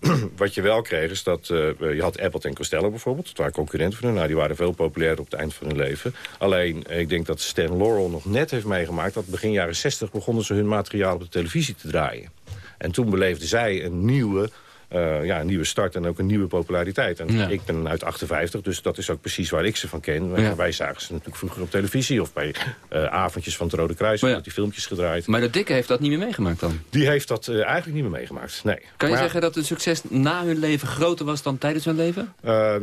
[SPEAKER 18] wat je wel kreeg is dat je had Abbott en Costello bijvoorbeeld. Dat waren concurrenten van hun. Nou, die waren veel populairder op het eind van hun leven. Alleen, ik denk dat Stan Laurel nog net heeft meegemaakt... dat begin jaren 60 begonnen ze hun materiaal op de televisie te draaien. En toen beleefden zij een nieuwe, uh, ja, een nieuwe start en ook een nieuwe populariteit. En
[SPEAKER 11] Ja.
[SPEAKER 18] ik ben uit 58, dus dat is ook precies waar ik ze van ken. Wij-
[SPEAKER 11] Ja.
[SPEAKER 18] Wij zagen ze natuurlijk vroeger op televisie... of bij eh, avondjes van het Rode Kruis,
[SPEAKER 11] ja.
[SPEAKER 18] die filmpjes gedraaid.
[SPEAKER 11] Maar de dikke heeft dat niet meer meegemaakt dan?
[SPEAKER 18] Die heeft dat eh, eigenlijk niet meer meegemaakt, nee.
[SPEAKER 11] Kan je
[SPEAKER 18] Maar-
[SPEAKER 11] zeggen dat het succes na hun leven groter was dan tijdens hun leven?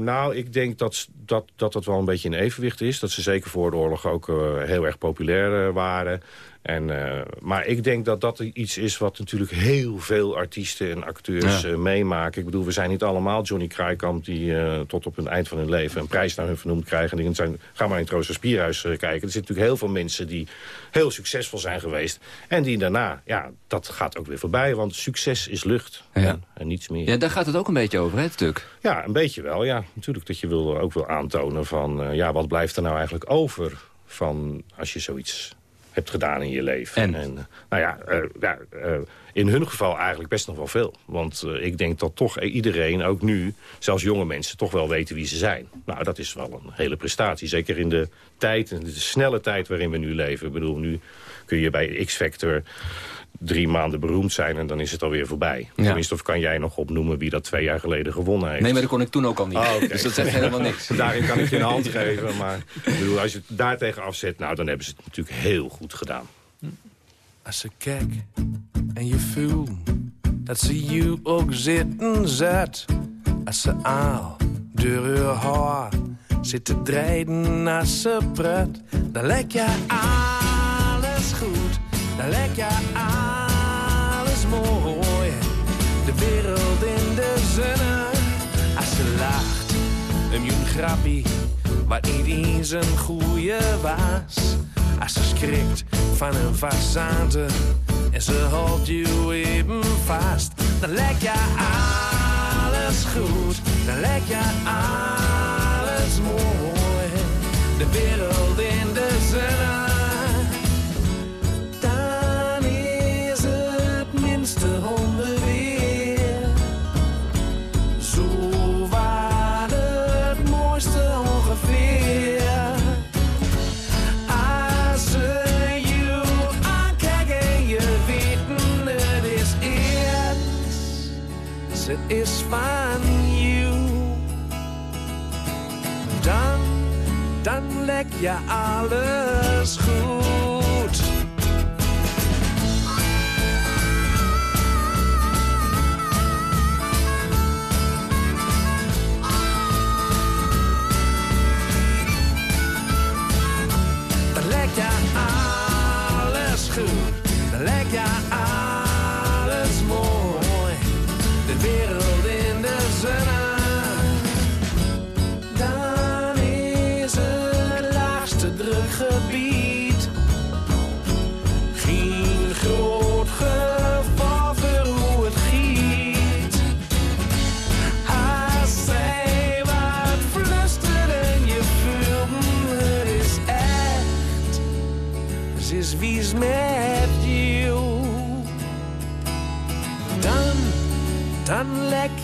[SPEAKER 18] Nou, ik denk dat, dat dat dat wel een beetje in evenwicht is. Dat ze zeker voor de oorlog ook heel erg populair waren. En, uh, maar ik denk dat dat iets is wat natuurlijk heel veel artiesten en acteurs
[SPEAKER 11] Ja.
[SPEAKER 18] uh, meemaken. Ik bedoel, we zijn niet allemaal Johnny Kraaikamp... die uh, tot op het eind van hun leven een prijs naar hun vernoemd krijgen. Dingen zijn, ga maar in Troost Spierhuis kijken. Er zitten natuurlijk heel veel mensen die heel succesvol zijn geweest. En die daarna, ja, dat gaat ook weer voorbij. Want succes is lucht
[SPEAKER 11] Ja.
[SPEAKER 18] en, en niets meer.
[SPEAKER 11] Ja, daar gaat het ook een beetje over, hè, het stuk.
[SPEAKER 18] Ja, een beetje wel, ja. Natuurlijk dat je wil, ook wil aantonen van... eh, ja, wat blijft er nou eigenlijk over van als je zoiets hebt gedaan in je leven.
[SPEAKER 11] En?
[SPEAKER 18] eh, nou ja, eh, ja eh, in hun geval eigenlijk best nog wel veel. Want ik denk dat toch iedereen, ook nu, zelfs jonge mensen... toch wel weten wie ze zijn. Nou, dat is wel een hele prestatie. Zeker in de tijd, in de snelle tijd waarin we nu leven. Ik bedoel, nu kun je bij X-Factor drie maanden beroemd zijn en dan is het alweer voorbij.
[SPEAKER 11] Ja.
[SPEAKER 18] Tenminste, of kan jij nog opnoemen wie dat twee jaar geleden gewonnen heeft?
[SPEAKER 11] Nee, maar dat kon ik toen ook al niet.
[SPEAKER 18] Ah.
[SPEAKER 11] Dus dat zegt helemaal niks.
[SPEAKER 18] Daarin kan ik je een hand geven, maar ik bedoel, als je het daartegen afzet... nou, dan hebben ze het natuurlijk heel goed gedaan.
[SPEAKER 27] Als ze kijk en je voelt dat ze je ook zitten zet. Als ze aal door haar haar zit te draaien als ze prut. Dan lijkt je alles goed, dan lijkt je alles mooi. De wereld in de zonne, als ze lacht. Een jong grappie, wat niet eens een goeie was. Als ze schrikt van een façade en ze houdt je even vast. Dan lijkt je alles goed, dan lijkt je alles mooi. De wereld in de zonne. Je alles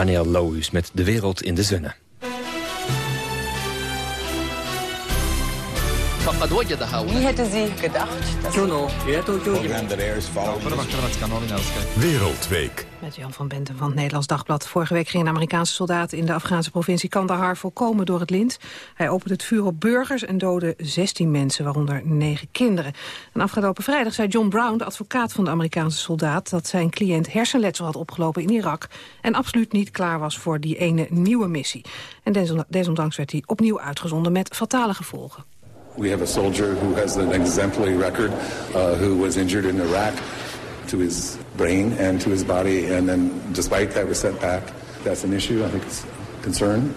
[SPEAKER 11] Daniel Lohuus met De Wereld in de Zonne.
[SPEAKER 28] Wie hätte sie gedacht? dass
[SPEAKER 1] Wereldweek.
[SPEAKER 14] Met Jan van Benten van het Nederlands Dagblad. Vorige week ging een Amerikaanse soldaat in de Afghaanse provincie Kandahar volkomen door het lint. Hij opende het vuur op burgers en doodde 16 mensen, waaronder 9 kinderen. En afgelopen vrijdag zei John Brown, de advocaat van de Amerikaanse soldaat... dat zijn cliënt hersenletsel had opgelopen in Irak... en absoluut niet klaar was voor die ene nieuwe missie. En desondanks werd hij opnieuw uitgezonden met fatale gevolgen.
[SPEAKER 29] We have a soldier who has an exemplary record, uh, who was injured in Iraq to his brain and to his body, and then despite that was sent back. That's an issue. I think it's a concern.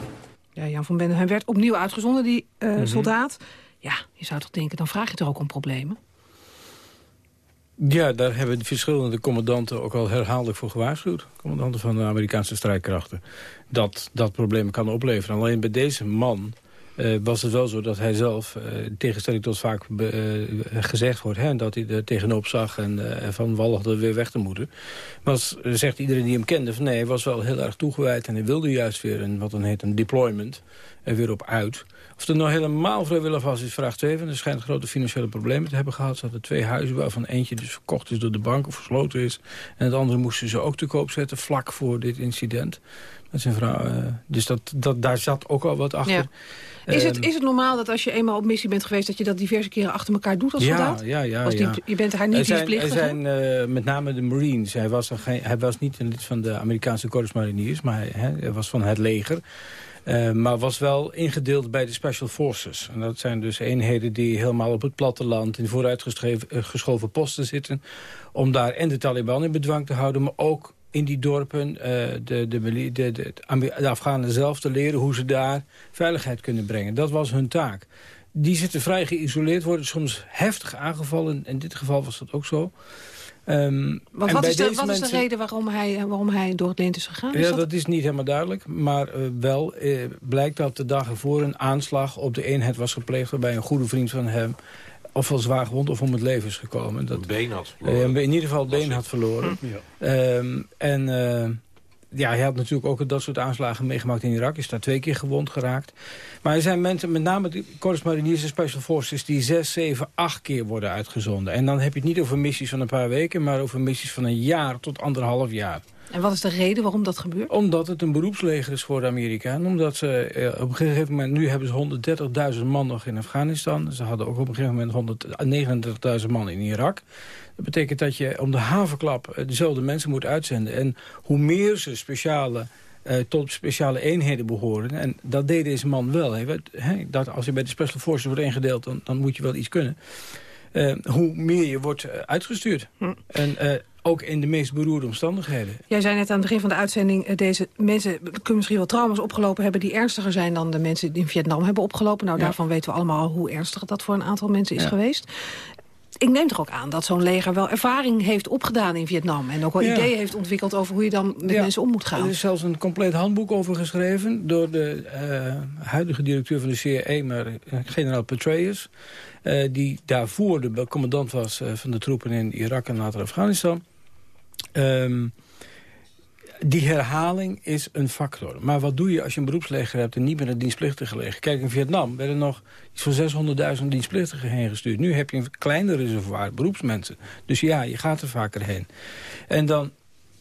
[SPEAKER 14] Ja, Jan van Benten, hij werd opnieuw uitgezonden, die eh,
[SPEAKER 17] Mhm.
[SPEAKER 14] soldaat. Ja, je zou toch denken, dan vraag je toch ook om problemen?
[SPEAKER 17] Ja, daar hebben de verschillende commandanten ook al herhaaldelijk voor gewaarschuwd. Commandanten van de Amerikaanse strijdkrachten. Dat dat problemen kan opleveren. Alleen bij deze man eh, was het wel zo dat hij zelf, in tegenstelling tot vaak eh, gezegd wordt... Hè, dat hij er tegenop zag en van walligde weer weg te moeten... eh, zegt iedereen die hem kende, van nee, hij was wel heel erg toegewijd... en hij wilde juist weer een, wat dan heet een deployment, er weer op uit... Of het nou helemaal vrijwillig was, is vraag 2. Want er schijnt grote financiële problemen te hebben gehad. Ze hadden twee huizen, waarvan eentje dus verkocht is door de bank of gesloten is. En het andere moesten ze ook te koop zetten, vlak voor dit incident. Met zijn vrouw. dus dat, dat, daar zat ook al wat achter.
[SPEAKER 14] Is, het,
[SPEAKER 17] Ehm,
[SPEAKER 14] is het normaal dat als je eenmaal op missie bent geweest... dat je dat diverse keren achter elkaar doet als
[SPEAKER 17] ja,
[SPEAKER 14] soldaat?
[SPEAKER 17] ja, ja,
[SPEAKER 14] die-
[SPEAKER 17] ja.
[SPEAKER 14] Je bent haar niet
[SPEAKER 17] zijn, er
[SPEAKER 14] dienstplichtig,
[SPEAKER 17] zijn eh, met name de Marines. Hij was, er geen, hij was niet een lid van de Amerikaanse Corps Mariniers, maar hij, was van het leger. Eh, maar was wel ingedeeld bij de Special Forces. En dat zijn dus eenheden die helemaal op het platteland... in vooruitgeschoven posten zitten... om daar en de Taliban in bedwang te houden... maar ook in die dorpen eh, de, de, de, de, Afghanen zelf te leren... hoe ze daar veiligheid kunnen brengen. Dat was hun taak. Die zitten vrij geïsoleerd, worden soms heftig aangevallen. In dit geval was dat ook zo. Ehm,
[SPEAKER 14] wat
[SPEAKER 17] bij
[SPEAKER 14] is, de, wat is de reden waarom hij, waarom hij door het lint is gegaan? Is
[SPEAKER 17] Ja, dat is niet helemaal duidelijk. Maar eh, wel eh, blijkt dat de dag ervoor een aanslag op de eenheid was gepleegd... waarbij een goede vriend van hem ofwel zwaar gewond of om het leven is gekomen. Dat,
[SPEAKER 18] Een been had
[SPEAKER 17] eh, in ieder geval het been had verloren.
[SPEAKER 18] Ja.
[SPEAKER 17] Ehm, en eh, ja, hij had natuurlijk ook dat soort aanslagen meegemaakt in Irak. Is daar twee keer gewond geraakt. Maar er zijn mensen, met name de Corps Mariniers en Special Forces... die zes, zeven, acht keer worden uitgezonden. En dan heb je het niet over missies van een paar weken... maar over missies van een jaar tot anderhalf jaar.
[SPEAKER 14] En wat is de reden waarom dat gebeurt?
[SPEAKER 17] Omdat het een beroepsleger is voor de Amerikanen. Omdat ze eh, op een gegeven moment... Nu hebben ze 130.000 man nog in Afghanistan. Ze hadden ook op een gegeven moment 139.000 man in Irak. Dat betekent dat je om de havenklap eh, dezelfde mensen moet uitzenden. En hoe meer ze speciale, eh, tot speciale eenheden behoren... en dat deed deze man wel. Hè, wat- hè, dat als je bij de Special Forces wordt ingedeeld... dan, dan moet je wel iets kunnen. Hoe meer je wordt uitgestuurd. En eh, ook in de meest beroerde omstandigheden.
[SPEAKER 14] Jij zei net aan het begin van de uitzending... eh, deze mensen kunnen misschien wel trauma's opgelopen hebben... die ernstiger zijn dan de mensen die in Vietnam hebben opgelopen. Nou,
[SPEAKER 17] Ja.
[SPEAKER 14] daarvan weten we allemaal hoe ernstig dat voor een aantal mensen is
[SPEAKER 17] Ja.
[SPEAKER 14] geweest. Ik neem er ook aan dat zo'n leger wel ervaring heeft opgedaan in Vietnam... en ook wel
[SPEAKER 17] Ja.
[SPEAKER 14] ideeën heeft ontwikkeld over hoe je dan met mensen om moet gaan.
[SPEAKER 17] Er is zelfs een compleet handboek over geschreven... door de eh, huidige directeur van de CIA, maar eh, generaal Petraeus... die daarvoor de commandant was van de troepen in Irak en later Afghanistan. Ehm, die herhaling is een factor. Maar wat doe je als je een beroepsleger hebt en niet meer een dienstplichtige leger? Kijk, in Vietnam werden nog van 600.000 dienstplichtigen heen gestuurd. Nu heb je een kleiner reservoir beroepsmensen. Dus ja, je gaat er vaker heen. En dan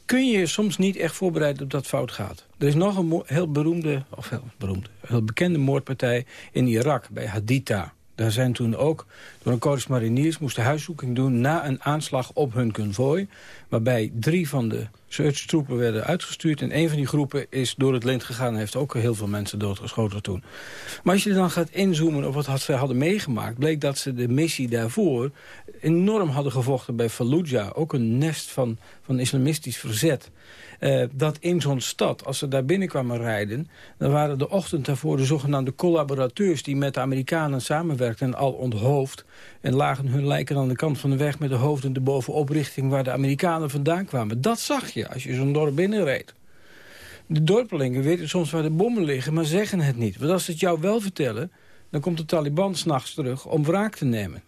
[SPEAKER 17] kun je je soms niet echt voorbereiden op dat fout gaat. Er is nog een heel beroemde, of heel beroemde, heel bekende moordpartij in Irak, bij Haditha. Daar zijn toen ook door een korps mariniers moesten huiszoeking doen na een aanslag op hun konvooi. Waarbij drie van de searchtroepen werden uitgestuurd. En een van die groepen is door het lint gegaan en heeft ook heel veel mensen doodgeschoten toen. Maar als je dan gaat inzoomen op wat ze hadden meegemaakt... bleek dat ze de missie daarvoor enorm hadden gevochten bij Fallujah. Ook een nest van, van islamistisch verzet. Eh, dat in zo'n stad, als ze daar binnenkwamen rijden... dan waren de ochtend daarvoor de zogenaamde collaborateurs... die met de Amerikanen samenwerkten al onthoofd... en lagen hun lijken aan de kant van de weg met de hoofden erbovenop... richting waar de Amerikanen vandaan kwamen. Dat zag je als je zo'n dorp binnenreed. De dorpelingen weten soms waar de bommen liggen, maar zeggen het niet. Want als ze het jou wel vertellen, dan komt de Taliban s'nachts terug om wraak te nemen.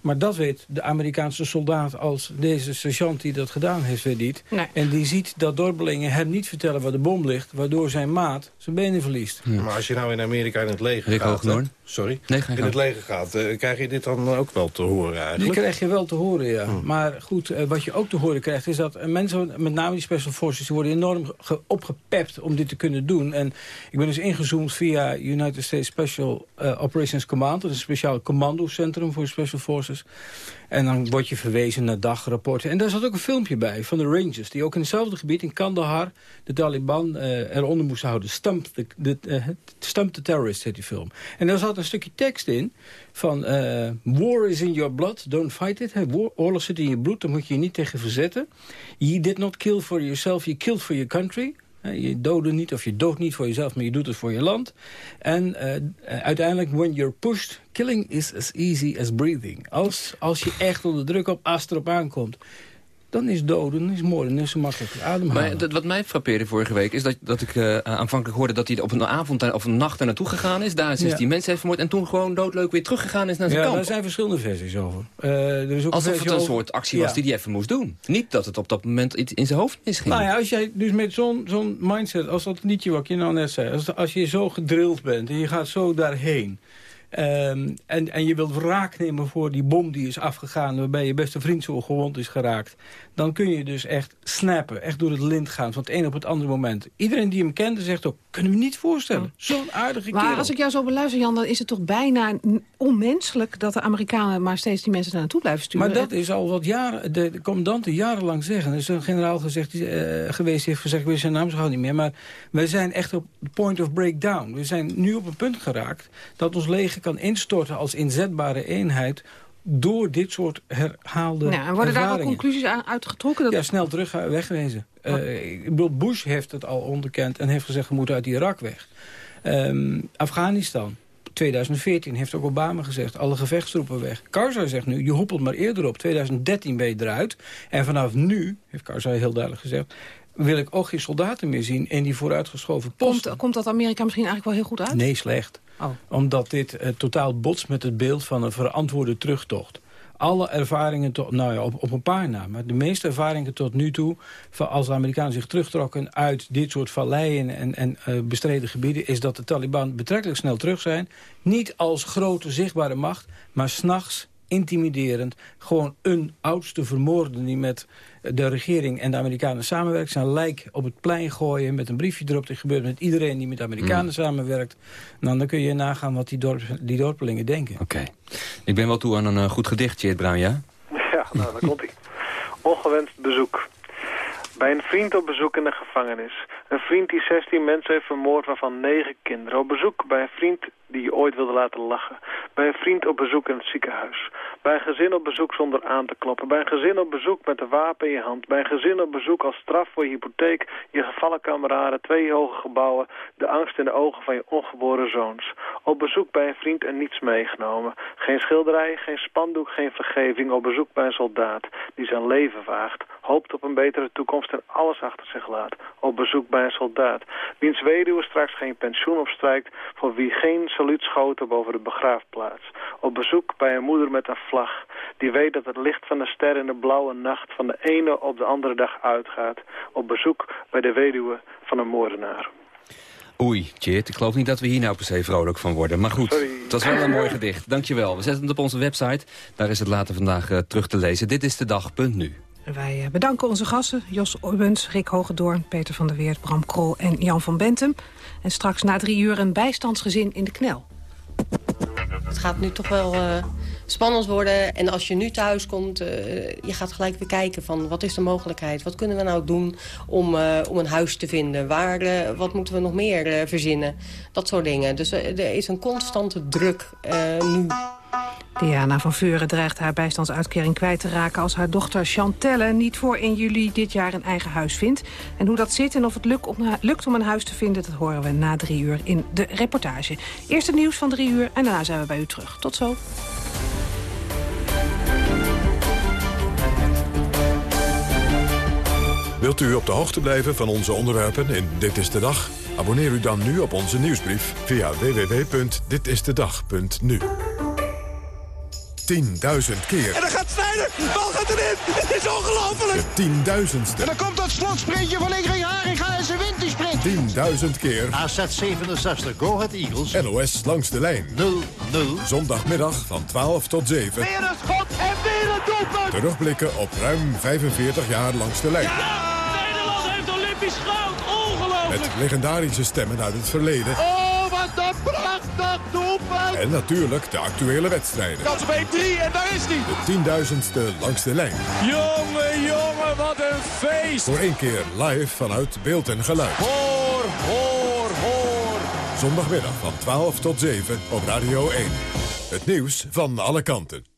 [SPEAKER 17] Maar dat weet de Amerikaanse soldaat als deze sergeant die dat gedaan heeft, weet niet. En die ziet dat dorpelingen hem niet vertellen waar de bom ligt... waardoor zijn maat zijn benen verliest.
[SPEAKER 18] Maar als je nou in Amerika in het leger
[SPEAKER 11] Rick
[SPEAKER 18] gaat... Sorry?
[SPEAKER 11] Nee, ga je
[SPEAKER 18] in het leger gaat, eh, krijg je dit dan ook wel te horen
[SPEAKER 17] Die
[SPEAKER 18] eigenlijk?
[SPEAKER 17] krijg je wel te horen, ja. Maar goed, eh, wat je ook te horen krijgt... is dat eh, mensen, met name die Special Forces... die worden enorm ge- opgepept om dit te kunnen doen. En ik ben dus ingezoomd via United States Special Operations Command. Dat is een speciaal commandocentrum voor Special Forces. En dan word je verwezen naar dagrapporten. En daar zat ook een filmpje bij van de Rangers... die ook in hetzelfde gebied, in Kandahar... de Taliban eh, eronder moesten houden. Stump the, de, eh, the Terrorist heet die film. En daar zat een stukje tekst in van... eh, War is in your blood, don't fight it. War- oorlog zit in je bloed, daar moet je je niet tegen verzetten. You did not kill for yourself, you killed for your country. Hè, Je doodde niet of je doodt niet voor jezelf, maar je doet het voor je land. En eh, eh, uiteindelijk, when you're pushed, killing is as easy as breathing. Als, als je echt onder druk op as erop aankomt, dan is doden, dan is moorden, dan is zo makkelijk ademhalen.
[SPEAKER 11] Maar wat mij frappeerde vorige week is dat, dat ik eh, aanvankelijk hoorde... dat hij op een avond of een nacht daar naartoe gegaan is. Daar 16
[SPEAKER 17] Ja.
[SPEAKER 11] mensen heeft vermoord. En toen gewoon doodleuk weer teruggegaan is naar zijn
[SPEAKER 17] ja,
[SPEAKER 11] kamp.
[SPEAKER 17] daar zijn verschillende versies over. Eh, er is ook
[SPEAKER 11] Alsof
[SPEAKER 17] een
[SPEAKER 11] het een
[SPEAKER 17] over-
[SPEAKER 11] soort actie was die hij even moest doen. Niet dat het op dat moment iets in zijn hoofd misging.
[SPEAKER 17] Nou ja, als jij dus met zo'n zo'n mindset, als dat liedje wat je nou net zei... Als, als je zo gedrild bent en je gaat zo daarheen... ehm, en, en je wilt wraak nemen voor die bom die is afgegaan... waarbij je beste vriend zo gewond is geraakt... dan kun je dus echt snappen, echt door het lint gaan... van het een op het andere moment. Iedereen die hem kende zegt ook, kunnen we niet voorstellen. Zo'n aardige
[SPEAKER 14] Maar
[SPEAKER 17] kerel.
[SPEAKER 14] als ik jou zo beluister, Jan, dan is het toch bijna onmenselijk... dat de Amerikanen maar steeds die mensen naartoe blijven sturen.
[SPEAKER 17] Maar dat is al wat jaren, de, de commandanten jarenlang zeggen. Er is een generaal gezegd, die, eh, geweest die heeft gezegd, ik weet zijn naam zo gauw niet meer. Maar wij zijn echt op point of breakdown. We zijn nu op een punt geraakt dat ons leger kan instorten als inzetbare eenheid door dit soort herhaalde
[SPEAKER 14] Nou, en worden daar ook conclusies aan uitgetrokken? Dat...
[SPEAKER 17] Ja, snel terug eh, wegwezen. Eh, ik bedoel, Bush heeft het al onderkend en heeft gezegd... we moeten uit Irak weg. Ehm, Afghanistan, 2014 heeft ook Obama gezegd, alle gevechtstroepen weg. Karzai zegt nu, je hoepelt maar eerder op. 2013 ben je eruit. En vanaf nu, heeft Karzai heel duidelijk gezegd wil ik ook geen soldaten meer zien in die vooruitgeschoven posten.
[SPEAKER 14] Komt, komt dat Amerika misschien eigenlijk wel heel goed uit?
[SPEAKER 17] Nee, slecht.
[SPEAKER 14] Oh.
[SPEAKER 17] Omdat dit uh, totaal botst met het beeld van een verantwoorde terugtocht alle ervaringen, tot, nou ja, op, op een paar na, maar de meeste ervaringen tot nu toe... Van als de Amerikanen zich terugtrokken uit dit soort valleien en, en uh, bestreden gebieden... is dat de Taliban betrekkelijk snel terug zijn. Niet als grote zichtbare macht, maar s'nachts intimiderend. Gewoon een oudste vermoorden die met de regering en de Amerikanen samenwerkt... zijn lijk op het plein gooien met een briefje erop. Dit gebeurt met iedereen die met de Amerikanen mm. samenwerkt. Nou, dan kun je nagaan wat die, dorp, die dorpelingen denken.
[SPEAKER 11] Oké. Ik ben wel toe aan een uh, goed gedicht, Jeet Bruin, ja?
[SPEAKER 30] Ja, nou, daar komt hij. Ongewenst bezoek. Bij een vriend op bezoek in de gevangenis. Een vriend die 16 mensen heeft vermoord, waarvan 9 kinderen. Op bezoek bij een vriend die je ooit wilde laten lachen. Bij een vriend op bezoek in het ziekenhuis. Bij een gezin op bezoek zonder aan te kloppen. Bij een gezin op bezoek met een wapen in je hand. Bij een gezin op bezoek als straf voor je hypotheek, je gevallen kameraden, twee hoge gebouwen, de angst in de ogen van je ongeboren zoons. Op bezoek bij een vriend en niets meegenomen. Geen schilderij, geen spandoek, geen vergeving. Op bezoek bij een soldaat die zijn leven waagt, hoopt op een betere toekomst en alles achter zich laat. Op bezoek bij een soldaat, wiens weduwe straks geen pensioen opstrijkt, voor wie geen saluutschoten boven de begraafplaats. Op bezoek bij een moeder met een vlag. Die weet dat het licht van de ster in de blauwe nacht van de ene op de andere dag uitgaat. Op bezoek bij de weduwe van een moordenaar.
[SPEAKER 11] Oei, Chit, ik geloof niet dat we hier nou per se vrolijk van worden. Maar goed, het was wel een mooi gedicht. Dankjewel. We zetten het op onze website. Daar is het later vandaag uh, terug te lezen. Dit is de dag.nu.
[SPEAKER 14] Wij eh, bedanken onze gasten, Jos Ubbens, Rick Hogedoorn, Peter van der Weert, Bram Krol en Jan van Bentem. En straks na drie uur een bijstandsgezin in de knel.
[SPEAKER 31] Het gaat nu toch wel uh, spannend worden. En als je nu thuis komt, uh, je gaat gelijk weer kijken van wat is de mogelijkheid? Wat kunnen we nou doen om, om een huis te vinden? Waar, wat moeten we nog meer verzinnen? Dat soort dingen. Dus er is een constante druk nu.
[SPEAKER 14] Diana van Veuren dreigt haar bijstandsuitkering kwijt te raken... als haar dochter Chantelle niet voor 1 juli dit jaar een eigen huis vindt. En hoe dat zit en of het lukt om een huis te vinden... dat horen we na drie uur in de reportage. Eerst het nieuws van drie uur en daarna zijn we bij u terug. Tot zo.
[SPEAKER 1] Wilt u op de hoogte blijven van onze onderwerpen in Dit is de Dag? Abonneer u dan nu op onze nieuwsbrief via www.ditistedag.nu. 10.000 keer.
[SPEAKER 25] En dan gaat Snijder, de bal gaat erin. Het is ongelooflijk.
[SPEAKER 1] De tienduizendste.
[SPEAKER 25] En dan komt dat slotsprintje van Ingrid Haringa en ze wint die
[SPEAKER 1] sprint. 10.000 keer.
[SPEAKER 32] AZ 67, Go Ahead Eagles.
[SPEAKER 1] NOS langs de lijn.
[SPEAKER 32] 0-0.
[SPEAKER 1] Zondagmiddag van 12 tot 7.
[SPEAKER 25] Weer een schot en weer een doelpunt.
[SPEAKER 1] Terugblikken op ruim 45 jaar langs de lijn.
[SPEAKER 25] Ja! Nederland heeft Olympisch goud. Ongelooflijk.
[SPEAKER 1] Met legendarische stemmen uit het verleden.
[SPEAKER 25] Oh, wat een prachtig doelpunt.
[SPEAKER 1] En natuurlijk de actuele wedstrijden.
[SPEAKER 25] Kans op 1-3 en daar is hij.
[SPEAKER 1] De tienduizendste langs de lijn.
[SPEAKER 25] Jongen, jongen, wat een feest.
[SPEAKER 1] Voor één keer live vanuit beeld en geluid.
[SPEAKER 25] Hoor, hoor, hoor.
[SPEAKER 1] Zondagmiddag van 12 tot 7 op Radio 1. Het nieuws van alle kanten.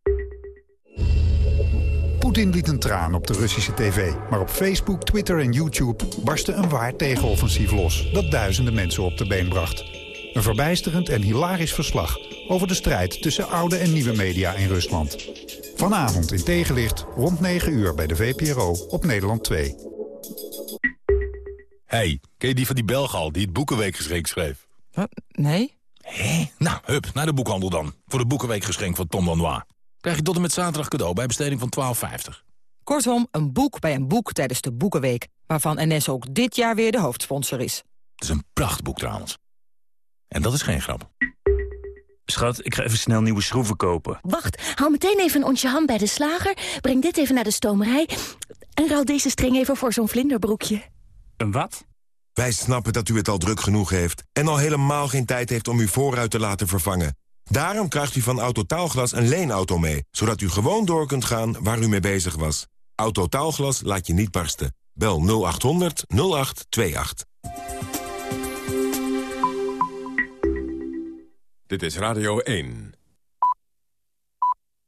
[SPEAKER 33] Poetin liet een traan op de Russische tv. Maar op Facebook, Twitter en YouTube barstte een waar tegenoffensief los... dat duizenden mensen op de been bracht. Een verbijsterend en hilarisch verslag over de strijd... tussen oude en nieuwe media in Rusland. Vanavond in tegenlicht rond 9 uur bij de VPRO op Nederland 2.
[SPEAKER 25] hey, ken je die van die Belgal die het Boekenweekgeschenk schreef?
[SPEAKER 34] Wat? Nee.
[SPEAKER 25] Hé? Nou, hup, naar de boekhandel dan. Voor de Boekenweekgeschenk van Tom Lanois. Krijg je tot en met zaterdag cadeau bij besteding van 12,50.
[SPEAKER 34] Kortom, een boek bij een boek tijdens de Boekenweek... waarvan NS ook dit jaar weer de hoofdsponsor is.
[SPEAKER 25] Het is een prachtboek trouwens. En dat is geen grap.
[SPEAKER 23] Schat, ik ga even snel nieuwe schroeven kopen.
[SPEAKER 5] Wacht, haal meteen even een onsje ham bij de slager. Breng dit even naar de stomerij. En ruil deze string even voor zo'n vlinderbroekje.
[SPEAKER 23] Een wat?
[SPEAKER 35] Wij snappen dat u het al druk genoeg heeft... en al helemaal geen tijd heeft om uw voorruit te laten vervangen. Daarom krijgt u van Autotaalglas een leenauto mee... zodat u gewoon door kunt gaan waar u mee bezig was. Autotaalglas laat je niet barsten. Bel 0800 0828.
[SPEAKER 1] Dit is Radio 1.